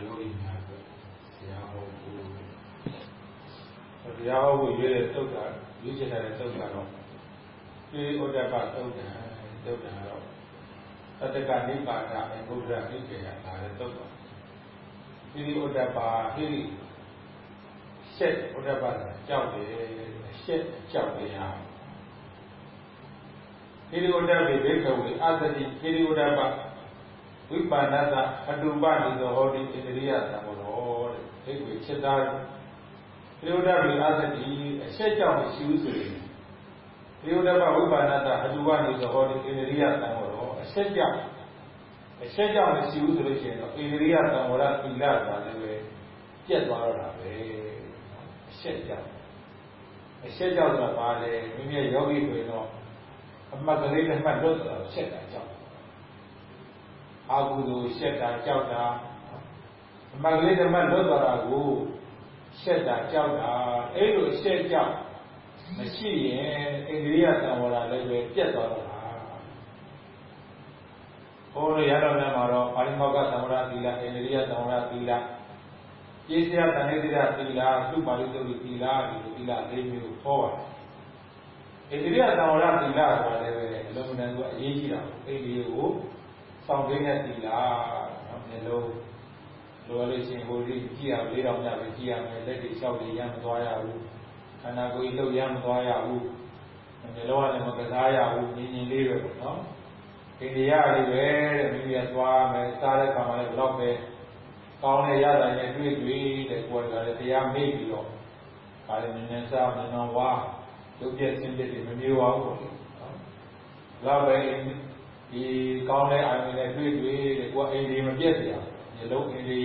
ယောဂီများအတွက်ဆရာဟောဖို့တရားဟောဖို့ရွေးတဲ့သုတ်တာရွေးချယ်တဲ့သုတ်တာတော့ဒီဥဒ္ဒပသုတ်တာသုတ်တာတော့အတ္တကနိဗ္ဗာန်အဘုရားဣကေယလာတဲ့သုတ်တာဒီဥဒ္ဒပဟိရှက်ဥဒ္ဒပကြောက်တယ်ရှက်ကြောက်တရားဟိရိဝတ္တပိဘိက္ခဝေအသတိဟိရိဝတ္တပ ဝိပါဏတအတုပနိသောဟောတိဣန္ဒရိယသံဃောတဲ့ဒိဋ္ဌိချက်သားဟိရိဝတ္တပိအသတိအချက်ကြောင့်မရှိဘူးဆိုရင်ဟိရိဝတ္တပဝိပါဏတအတုပနိသောဟောတိဣန္ဒရိယသံဃောအချက်ကြောင့်အချက်ကြောင့်မရှိဘူးဆိုလို့ရှိရင်တော့ဣန္ဒရိယသံဃောရသီလဆိုတာလည်းပဲပြတ်သွားတော့တာပဲအချက်ကြောင့်အချက်ကြောင့်ဆိုတာဘာလဲမိမိယောဂီဆိုရင်တော့အမှတ်ကလေးတစ်မှတ်လွတ်သွားတော့ရှက်တာကြောက် အာဟုသူရှက်တာကြောက်တာအမှတ်ကလေးတစ်မှတ်လွတ်သွားတာကိုရှက်တာကြောက်တာအဲ့လိုရှက်ကြောက်မရှိရင်အိန္ဒိယသံဝရလည်းပဲပြတ်သွားတော့တာဘုန်းတော်ရတော်များမှာတော့ပါဠိမောကသံဝရသီလအိန္ဒိယသံဝရသီလကျေးဇူးရတဏှိတိရသီလသုပါဠိတုတ်သီလဒီသီလ၄မျိုးဟောပါတယ်ဣန္ဒိယသံဝရသီလဆိုတာလည်းပဲအလုံးစုံကအရေးကြီးတာအိန္ဒိယကို စောင့်သိတဲ့သီလနော်မျိုးလုံးလိုလို့ရှိရင်ဟိုဒီကြည့်ရလေးတော်များပဲကြည့်ရမယ်လက်တွေလျှောက်တွေရမ်းမသွားရဘူးခန္ဓာကိုယ်လှုပ်ရမ်းမသွားရဘူးမျိုးလုံးကလည်းမကစားရဘူးညင်ညင်လေးပဲပေါ့နော်အိန္ဒိယလေးပဲတဲ့မိမိကသွားမယ်စားတဲ့ခါမှလည်းဘလောက်ပဲကောင်းတဲ့ရတာနဲ့တွေ့တွေ့တဲ့ကိုယ်ကလည်းတရားမေ့ပြီးတော့ဒါလည်းနည်းနည်းစားနည်းနည်းဝါရုပ်ပြည့်စင်ပြည့်တွေမမျိုးပါဘူးပေါ့နော်။ဒါပဲ ဒီကောင်းတဲ့အာရုံနဲ့တွေ့တွေ့တဲ့ကိုယ်အိမ်ဒီမပြည့်စရာမျိုးလုံးအိမ်ဒီ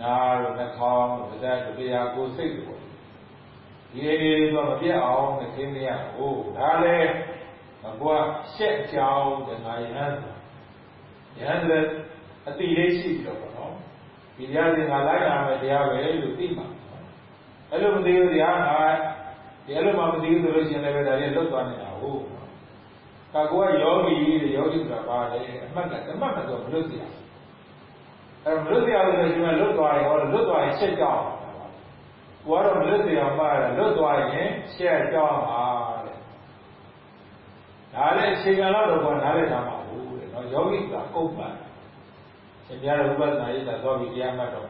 နားတို့နှာခေါင်းတို့ဒါတတရားကိုစိတ်တို့ဒီအိမ်ဒီတော့မပြည့်အောင်မသိမရဘူး။ဒါလည်းကိုယ်ရှက်ကြောင်းတဲ့ငါယဟန်ယဟန်လည်းအတိလေးရှိပြီးတော့ပေါ့နော်။ဒီတရားတွေငါလိုက်ရမယ်တရားပဲလို့သိမှာ။အဲ့လိုမသိဘူးတရားငါဒီအဲ့လိုမှမသိဘူးဆိုလို့ရှိရင်လည်းဒါတွေလွတ်သွားနေတာဟုတ်။ ကာကိုကယောဂီတဲ့ယောဂီဆိုတာပါလေအမှတ်ကအမှတ်ကတော့မလွတ်စရာ။အဲမလွတ်စရာလို့ဆိုရင်လွတ်သွားရင်ဟောလွတ်သွားရင်ရှက်ကြောက်။ကိုကတော့မလွတ်စရာမှလွတ်သွားရင်ရှက်ကြောက်ပါတဲ့။ဒါလည်းအချိန်ကာလတော့ကနားလည်တာမှာဟုတ်တဲ့နော်ယောဂီကကုတ်ပါ။ရှင်ပြရဥပဒနာရေးတာသွားပြီးတရားမှတ်တော့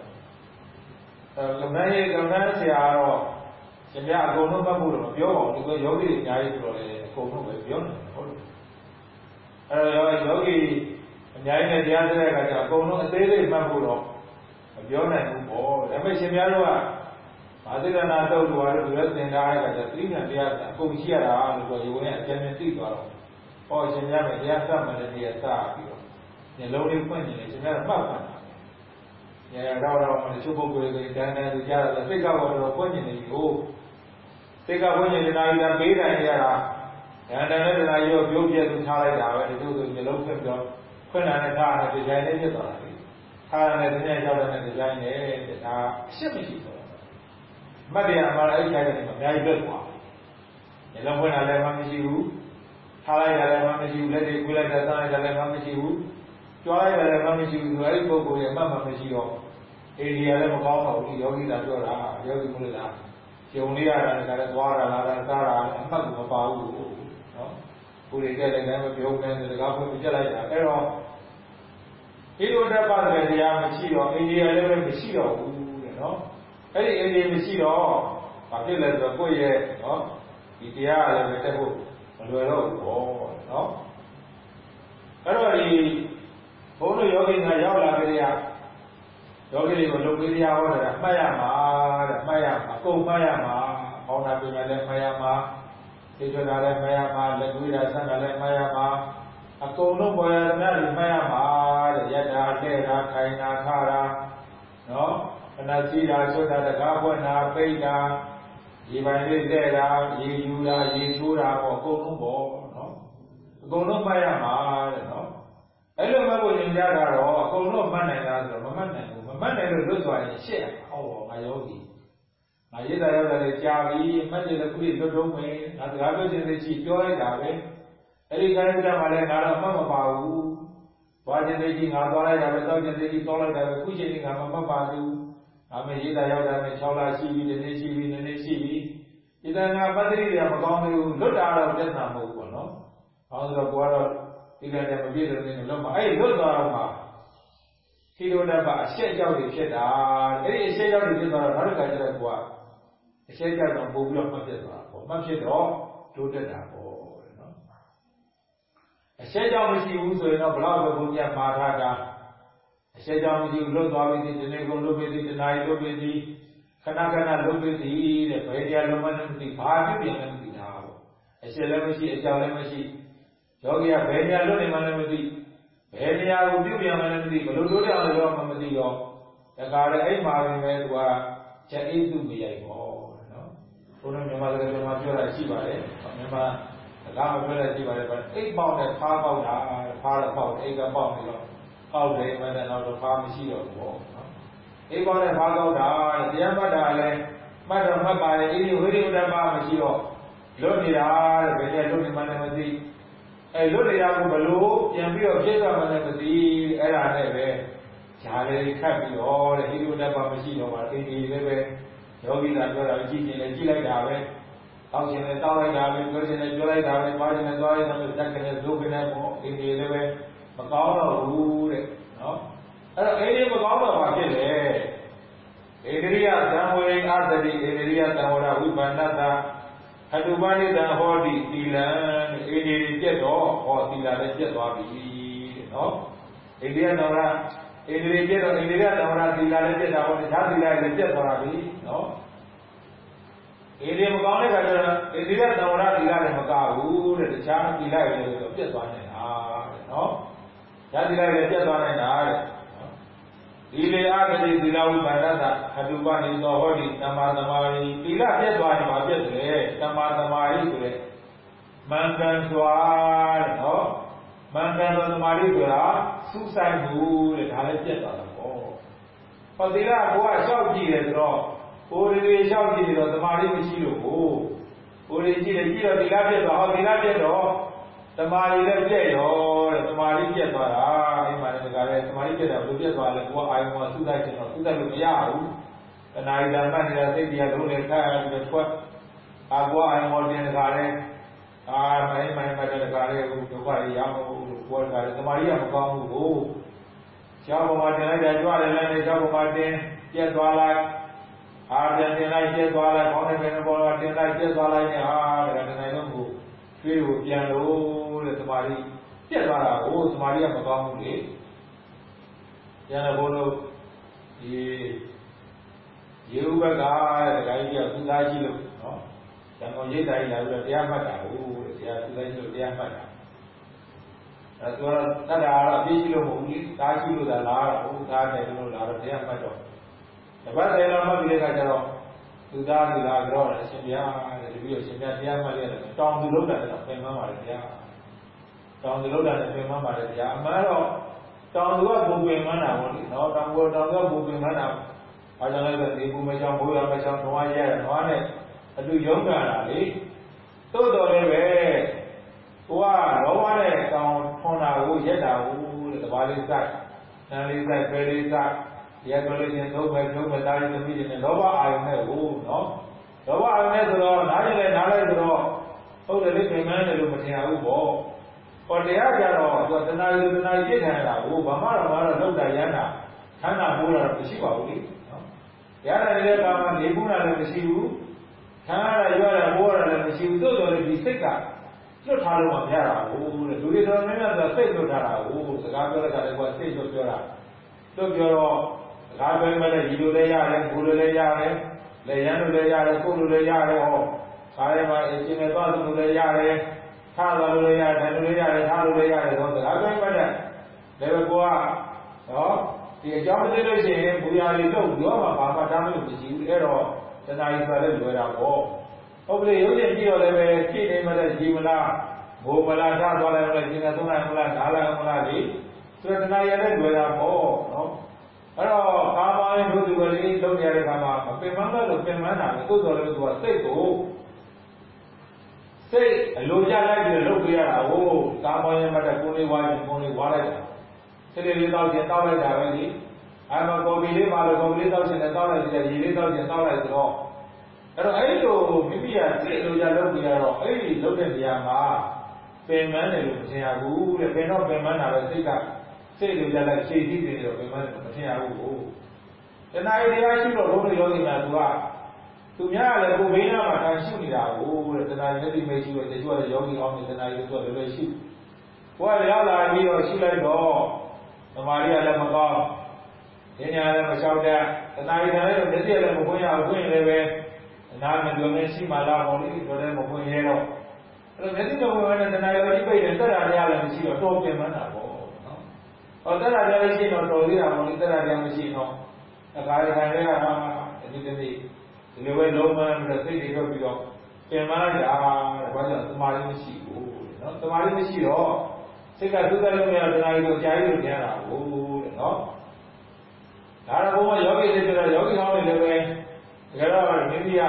အဲကမ္ဘာရေးကမ္ဘာဆရာတော့ရှင်ပြအကုန်လုံးမှတ်ဖို့တော့မပြောပါဘူးဒီကယောဂီတွေအများကြီးဆိုတော့လေအကုန်လုံးပဲပြောနေတယ်ဟုတ်တယ် အဲတော့ယောဂီအများကြီးနဲ့တရားစတဲ့အခါကျအကုန်လုံးအသေးလေးမှတ်ဖို့တော့မပြောနိုင်ဘူးပေါ့ဒါပေမဲ့ရှင်ပြတို့ကဘာသေရနာတုတ်တော်တို့လည်းသင်ထားတဲ့အခါကျသတိနဲ့တရားအကုန်ရှိရတာလို့ပြောရုံနဲ့အကျဉ်းချင်းသိသွားတော့ဟောရှင်ပြမယ်တရားစမှလည်းတရားစပြီးတော့ညလုံးလေးဖွင့်နေတယ်ရှင်ပြမှတ်ပါရရတော့တော့တချို့ပုဂ္ဂိုလ်တွေတန်းတန်းသူကြားတာစိတ်ကတော့တော့ဖွင့်နေတယ်ကိုစိတ်ကဖွင့်နေတယ်နာရီတာပေးတယ်ရတာ ဒန္တန်နဲ့တရားရောပြုတ်ပြသူထားလိုက်တာပဲတချို့ဆိုမျိုးလုံးဖွင့်ပြောဖွင့်လာတဲ့ထားတဲ့ဒီဇိုင်းလေးဖြစ်သွားတာလေထားတဲ့ဒီနေ့ရောက်တဲ့ဒီဇိုင်းနဲ့ဒါအရှက်မရှိတော့မတ်တရားမှာအဲ့ဒီတိုင်းကနေအများကြီးလွတ်သွားတယ်မျိုးလုံးဖွင့်လာလည်းမရှိဘူးထားလိုက်တာလည်းမရှိဘူးလက်တွေကွေးလိုက်တာစားလိုက်တာလည်းမရှိဘူးကြွားလိုက်တာလည်းမရှိဘူးဆိုအဲ့ဒီပုဂ္ဂိုလ်ရဲ့အမှတ်မှမရှိတော့အိန္ဒိယလည်းမကောင်းပါဘူးဒီယောဂီသာပြောတာယောဂီမလို့လားကျုံလေးရတာလည်းလည်းသွားတာလာတာစားတာအမှတ်ကမပါဘူးနော် ကိုယ်တွေကြက်လည်းလည်းမပြောနဲ့တကားဖွင့်ပြလိုက်တာအဲ့တော့ဣဒုတ္တပတဲ့တရားမရှိတော့အိန္ဒိယလည်းမရှိတော့ဘူးတဲ့နော်အဲ့ဒီအိန္ဒိယမရှိတော့ဘာဖြစ်လဲဆိုတော့ကိုယ့်ရဲ့နော်ဒီတရားလည်းပဲတက်ဖို့မလွယ်တော့ဘူးပေါ့နော်အဲ့တော့ဒီဘုန်းတော်ယောဂီကရောက်လာကြတဲ့ယောဂီတွေကိုလုပ်ပေးတရားဟောတာမှတ်ရမှာတဲ့မှတ်ရမှာအကုန်မှတ်ရမှာဟောတာပြင်လည်းမှတ်ရမှာ သိကြတာလည်းမှတ်ရမှာလက်တွေ့တာဆက်တာလည်းမှတ်ရမှာအကုန်လုံးပေါ်ရတဲ့တွေမှတ်ရမှာတဲ့ယထာလှဲ့တာခိုင်တာခတာနော်ခဏစီတာဆွတ်တာတကားပွက်တာပိတ်တာရေပိုင်လေးတဲ့တာရေယူတာရေချိုးတာပေါ့အကုန်လုံးပေါ့နော်အကုန်လုံးမှတ်ရမှာတဲ့နော်အဲ့လိုမှတ်ဖို့ညင်ကြတာတော့အကုန်လုံးမှတ်နိုင်လားဆိုတော့မမှတ်နိုင်ဘူးမမှတ်နိုင်လို့လွတ်သွားရင်ရှက်ဟောငါယောဂီ ငါရည်တာရောက်တယ်ကြာပြီမှတ်တယ်ခုလေးလွတ်တော့မယ်ငါစကားပြောခြင်းသိရှိပြောလိုက်တာပဲအဲ့ဒီကာယကမှလည်းငါတော့မှတ်မပါဘူးဘာခြင်းသိကြီးငါသွားလိုက်တာပဲတောက်ခြင်းသိကြီးတောက်လိုက်တာပဲခုချိန်ကြီးငါမမှတ်ပါဘူးငါမရေးတာရောက်တာနဲ့6လရှိပြီဒီနေ့ရှိပြီဒီနေ့ရှိပြီဒီတန်ငါပတ္တိတွေကမကောင်းဘူးလွတ်တာတော့ပြဿနာမဟုတ်ဘူးပေါ့နော်။ဘာလို့ဆိုတော့ကိုကတော့ဒီကနေ့မပြည့်စုံနေလို့မှအဲ့လွတ်သွားတော့မှသီလိုတပအရှက်ကြောက်တွေဖြစ်တာအဲ့ဒီအရှက်ကြောက်တွေဖြစ်သွားတော့နောက်တစ်ခါကျတော့ကိုက အရှက်ကြောက်တော့ပို့ပြီးတော့မှတ်ဖြစ်သွားပေါ့မှတ်ဖြစ်တော့တိုးတက်တာပေါ့တဲ့နော်အရှက်ကြောက်မရှိဘူးဆိုရင်တော့ဘလောက်ပဲဘုန်းကြီးမှာထားတာအရှက်ကြောက်မရှိဘူးလွတ်သွားပြီဒီနေ့ကုန်လွတ်ပြီဒီတနားရီလွတ်ပြီဒီခဏခဏလွတ်ပြီဒီတဲ့ဘယ်တရားလုံးမနဲ့မသိဘာဖြစ်ပြန်လဲမသိတာပေါ့အရှက်လည်းမရှိအကြောက်လည်းမရှိယောဂီကဘယ်တရားလွတ်နေမှလည်းမသိဘယ်နေရာကိုပြုပြန်မှလည်းမသိဘလို့တို့တဲ့အောင်ရောမှမသိရောဒါကြတဲ့အဲ့မှာပဲသူကချက်အိစုမရိုက်ပေါ့နော်ဘု န်းတော်မြန်မာစကားမှာပြောတာရှိပါတယ်မြန်မာစကားမပြောတာရှိပါတယ်အိတ်ပေါက်နဲ့ဖားပေါက်တာဖားတော့ပေါက်အိတ်ကပေါက်နေတော့ပေါက်တယ်မှလည်းတော့ဖားမရှိတော့ဘူးပေါ့နော်အိတ်ပေါက်နဲ့ဖားပေါက်တာတရားမှတ်တာလည်းမှတ်တော့မှတ်ပါရဲ့ဒီဝိရိယဓမ္မမရှိတော့လွတ်နေတာတဲ့ဘယ်နဲ့လွတ်နေမှလည်းမသိအဲလွတ်နေတာကိုဘလို့ပြန်ပြီးတော့ပြည့်စုံမှလည်းမသိအဲ့ဒါနဲ့ပဲဈာလေးခတ်ပြီးတော့တဲ့ဟိရိယဓမ္မမရှိတော့ပါအင်းဒီလည်းပဲ ယောဂီသာပြောတာကြည့်ရင်လည်းကြည့်လိုက်တာပဲတောင်းခြင်းနဲ့တောင်းလိုက်တာပဲပြောခြင်းနဲ့ပြောလိုက်တာပဲပါခြင်းနဲ့သွားလိုက်တာပဲဇက်ကနေဇုကနေပေါ့အင်းဒီလည်းပဲမကောင်းတော့ဘူးတဲ့နော်အဲ့တော့အဲ့ဒီမကောင်းတော့ဘာဖြစ်လဲဧကရိယသံဝေအသတိဧကရိယသံဝရဝိပန္နတအတုပနိတံဟောတိသီလံဧဒီပြက်တော့ဟောသီလလည်းပြက်သွားပြီတဲ့နော်ဧကရိယသံဝ ရဧကရိပြက်တော့ဧကရိယသံဝရသီလလည်းပြက်တာဟောတခြားသီလလည်းပြက်သွားပြီနော်ဧဒီမကောင်းတဲ့ခါကျတော့ဧကရိယသံဝရသီလလည်းမကဘူးတဲ့တခြားသီလလည်းပြက်သွားနေတာတဲ့နော်။ဓာတိလည်းပြက်သွားနေတာတဲ့ဒီလေအဂတိသီလဝိပါဒတအတုပနိသောဟောတိတမ္မာသမာဓိသီလပြည့်သွားရင်ဘာပြည့်တယ်တမ္မာသမာဓိဆိုတဲ့မန္တန်စွာတဲ့နော် မန္တန်သောသမာဓိဆိုတာစူးစိုက်မှုတဲ့ဒါလည်းပြည့်သွားတာပေါ့ဟောသီလကိုကလျှောက်ကြည့်တယ်ဆိုတော့ကိုယ်တွေလျှောက်ကြည့်တော့သမာဓိမရှိလို့ကိုကိုယ်တွေကြည့်တယ်ကြည့်တော့သီလပြည့်သွားဟောသီလပြည့်တော့သမာဓိလည်းပြည့်ရောတဲ့သမာဓိပြည့်သွားတာအိမ်မှာလည်းဒါလည်းသမာဓိပြည့်တာဘယ်လိုပြည့်သွားလဲကိုကအာယုံကသုတိုက်ချင်တော့သုတိုက်လို့မရဘူးတဏှာဓမ္မနေတာစိတ်တရားလုံးနဲ့ခါပြီးတော့ထွက်အာကောအာယုံတင်တခါလဲအာမိုင်းမိုင်းမတဲ့တခါလဲဟိုဒုက္ခရအောင် ကိုယ်ကလည်းသမာဓိကမကောင်းဘူးကိုကျောင်းပေါ်မှာတင်လိုက်တယ်ကြွတယ်လည်းကျောင်းပေါ်မှာတင်ပြည့်သွားလိုက်အာပြန်တင်လိုက်ပြည့်သွားလိုက်ခေါင်းနဲ့ပင်ပေါ်မှာတင်လိုက်ပြည့်သွားလိုက်နဲ့ဟာတဲ့တဏှာလုံးကိုကျွေးကိုပြန်လို့တဲ့သမာဓိပြက်သွားတာကိုသမာဓိကမကောင်းဘူးလေကျန်တဲ့ဘုန်းတို့ဒီရေဥပကတဲ့ဒကာကြီးကသုသားရှိလို့နော်ကျန်တော်ရိတ်တာကြီးလာပြီးတော့တရားမှတ်တာဟုတ်တဲ့တရားသုသားရှိလို့တရားမှတ်တာ အဲဆိုတော့တတ်တာကတော့အပြည့်ရှိလို့မဟုတ်ဘူးလေသားရှိလို့သာလာတာဟုတ်သားတယ်လို့လာတော့တရားမှတ်တော့တပတ်တယ်တော့မှတ်ပြီးတဲ့အခါကျတော့သူသားကလာတော့အရှင်ဘုရားတဲ့တပည့်တော်ရှင်ဘုရားတရားမှတ်ရတယ်တောင်းသူလို့တာတော့ပြန်မှန်းပါလေတရားတောင်းသူလို့တာလည်းပြန်မှန်းပါလေတရားအမှန်တော့တောင်းသူကဘုံပင်မှန်းတာပေါ့လေနော်တောင်းသူတောင်းသူကဘုံပင်မှန်းတာအားကြောင့်လည်းဒီဘုံမချောင်းဘိုးရမချောင်းတွားရဲတယ်တွားနဲ့အတူရုံးကြတာလေသို့တော်လည်းပဲ ကိုကလောဘနဲ့ကောင်းထွန်းတာကိုရက်တာကိုတဲ့တပါးလေးစိုက်နန်းလေးစိုက်ဖဲလေးစိုက်ရက်ကြလို့ချင်းသုံးမယ်သုံးမယ်တားရင်သမီးတွေနဲ့လောဘအာယုန်နဲ့ဟိုနော်လောဘအာယုန်နဲ့ဆိုတော့နားရင်လည်းနားလိုက်ဆိုတော့ဟုတ်တယ်လေပြင်မန်းတယ်လို့မထင်ရဘူးပေါ့ဟောတရားကြတော့သူကတဏှာယူတဏှာပြည့်ခံရတာကိုဘာမှတော့မတော့လောက်တာရမ်းတာခန္ဓာပိုးတာတော့မရှိပါဘူးလေနော်ရတာလည်းကာမနေဘူးတာလည်းမရှိဘူးခန္ဓာရရွရပိုးတာလည်းမရှိဘူးသို့တော်လည်းဒီစိတ်က လွတ်ထားလို့မရတာဘူးတဲ့လူတွေတော်များများဆိုစိတ်လွတ်ထားတာကိုစကားပြောတဲ့အခါလည်းကစိတ်လွတ်ပြောတာလွတ်ပြောတော့စကားပြောမှလည်းဒီလိုလည်းရတယ်ဘူလိုလည်းရတယ်လက်ရန်လိုလည်းရတယ်ကိုယ်လိုလည်းရတယ်ဟောခါရဲမှာအရှင်နဲ့သွားလို့လည်းရတယ်ထားလို့လည်းရတယ်ထိုင်လို့လည်းရတယ်ထားလို့လည်းရတယ်တော့စကားပြောမှလည်းလည်းပဲကိုကနော်ဒီအကြောင်းသိလို့ရှိရင်ဘူရာလေးတော့ပြောမှာဘာမှတားမလို့မရှိဘူးအဲ့တော့တဏှာကြီးဆိုလည်းလွယ်တာပေါ့ ဟုတ်ပြီရုပ်ရှင်ကြည့်တော့လည်းပဲကြည့်နေမှလည်းကြည်မလားဘိုးမလားထားသွားလိုက်လည်းကျင်ကသုံးလိုက်မလားဓာလိုက်မလားဒီဆိုတော့တဏှာရလည်းလွယ်တာပေါ့နော်အဲ့တော့ကာမရင်တို့ဒီကလေးလုံးရတဲ့ခါမှာမပင်မလို့ပင်မတာလေသို့တော်လည်းသူကစိတ်ကိုစိတ်အလိုကြလိုက်ပြီးလုပ်ပြရတာဟိုကာမရင်မတကိုလေးဝါရင်ကိုလေးဝါလိုက်တာစစိတ်လေးတောက်ခြင်းတောက်လိုက်တာပဲလေအဲမှာကော်ဖီလေးပါလို့ကော်ဖီလေးတောက်ခြင်းနဲ့တောက်လိုက်ကြည့်ရေလေးတောက်ခြင်းတောက်လိုက်ဆိုတော့ အဲ့တော့အဲ့လိုမိမိကစိတ်လိုကြလုပ်ပြီးတော့အဲ့ဒီလုပ်တဲ့နေရာမှာပင်မန်းတယ်လို့မထင်ရဘူးတဲ့ပင်တော့ပင်မန်းတာပဲစိတ်ကစိတ်လိုကြလိုက်ခြေကြီးတယ်လို့ပင်မန်းတယ်လို့မထင်ရဘူးတဏှာတရားရှိတော့ဘုန်းတော်ယောဂီများသူကသူများကလည်းကိုယ်ဘေးနားမှာတန်ရှုနေတာကိုတဲ့တဏှာမျက်စိမရှိတော့တချို့ကယောဂီအောင်နေတဏှာရုပ်ဆိုလည်းလည်းရှိကိုယ်ကရောက်လာပြီးတော့ရှုလိုက်တော့သမာဓိကလည်းမကောင်းဉာဏ်ညာလည်းမလျှောက်တတ်တဏှာရည်လည်းမျက်စိလည်းမပွင့်ရဘူးပွင့်လည်းပဲ နားမပြောင်းရှိမှလာပေါ့လေဆိုတော့မပွင့်ရဲတော့အဲ့တော့မျက်စိမပွင့်ဘဲနဲ့တဏှာရည်ပိတ်တယ်သက်တာတရားလည်းမရှိတော့တော်ပြင်မှန်းတာပေါ့နော်ဟောသက်တာတရားရှိတော့တော်သေးတာပေါ့လေသက်တာတရားမရှိတော့အခါရခံရတာဒီတနေ့ဒီလိုပဲလုံးမပြီးတော့စိတ်တွေတော့ပြီးတော့ပြင်မလိုက်တာတဲ့ဘာကြောင့်သမာဓိမရှိဘူးနော်သမာဓိမရှိတော့စိတ်ကသုတလုံးရတနာရီကိုကြာကြီးလို့ကျန်တာဘူးတဲ့နော်ဒါတော့ဘုံကယောဂီတွေပြောတော့ယောဂီဟောင်းတွေလည်းပဲတ ကယ်တော့မိမိက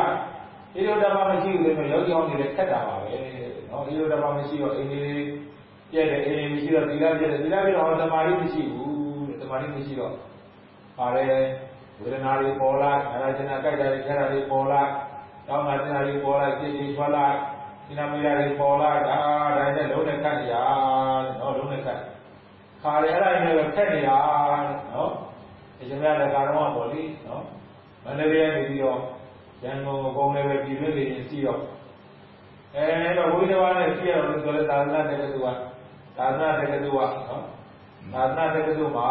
ဣရိဓမ္မမရှိဘူးဆိုတော့ယောဂီဟောင်းတွေလည်းခက်တာပါပဲနော်ဣရိဓမ္မမရှိတော့အိမ်လေးပြည့်တယ်အိမ်မရှိတော့သီလပြည့်တယ်သီလပြည့်တော့သမာဓိမရှိဘူးတဲ့သမာဓိမရှိတော့ပါတယ်ဝေဒနာတွေပေါ်လာအရာကျနာကြိုက်တာတွေခဲတာတွေပေါ်လာတောင်းတာကျနာတွေပေါ်လာစိတ်တွေထွက်လာဒီနာမေရာတွေပေါ်လာဒါဒါနဲ့လုံးနဲ့ခတ်နေရနော်လုံးနဲ့ခတ်ခါရအဲ့ဒါနဲ့ပဲခက်နေတာနော်ဒီကျမလည်းကာတော့ပေါ့လေနော်မ န္တလေးကနေပြီးတော့ရန်ကုန်ကုန်းလည်းပဲပြည်တွင်းနေရင်စီးတော့အဲတော့ဝိသေဝနဲ့စီးရတော့ဆိုလဲသာသနာတက္ကသိုလ်ကသာသနာတက္ကသိုလ်ကနော်သာသနာတက္ကသိုလ်မှာ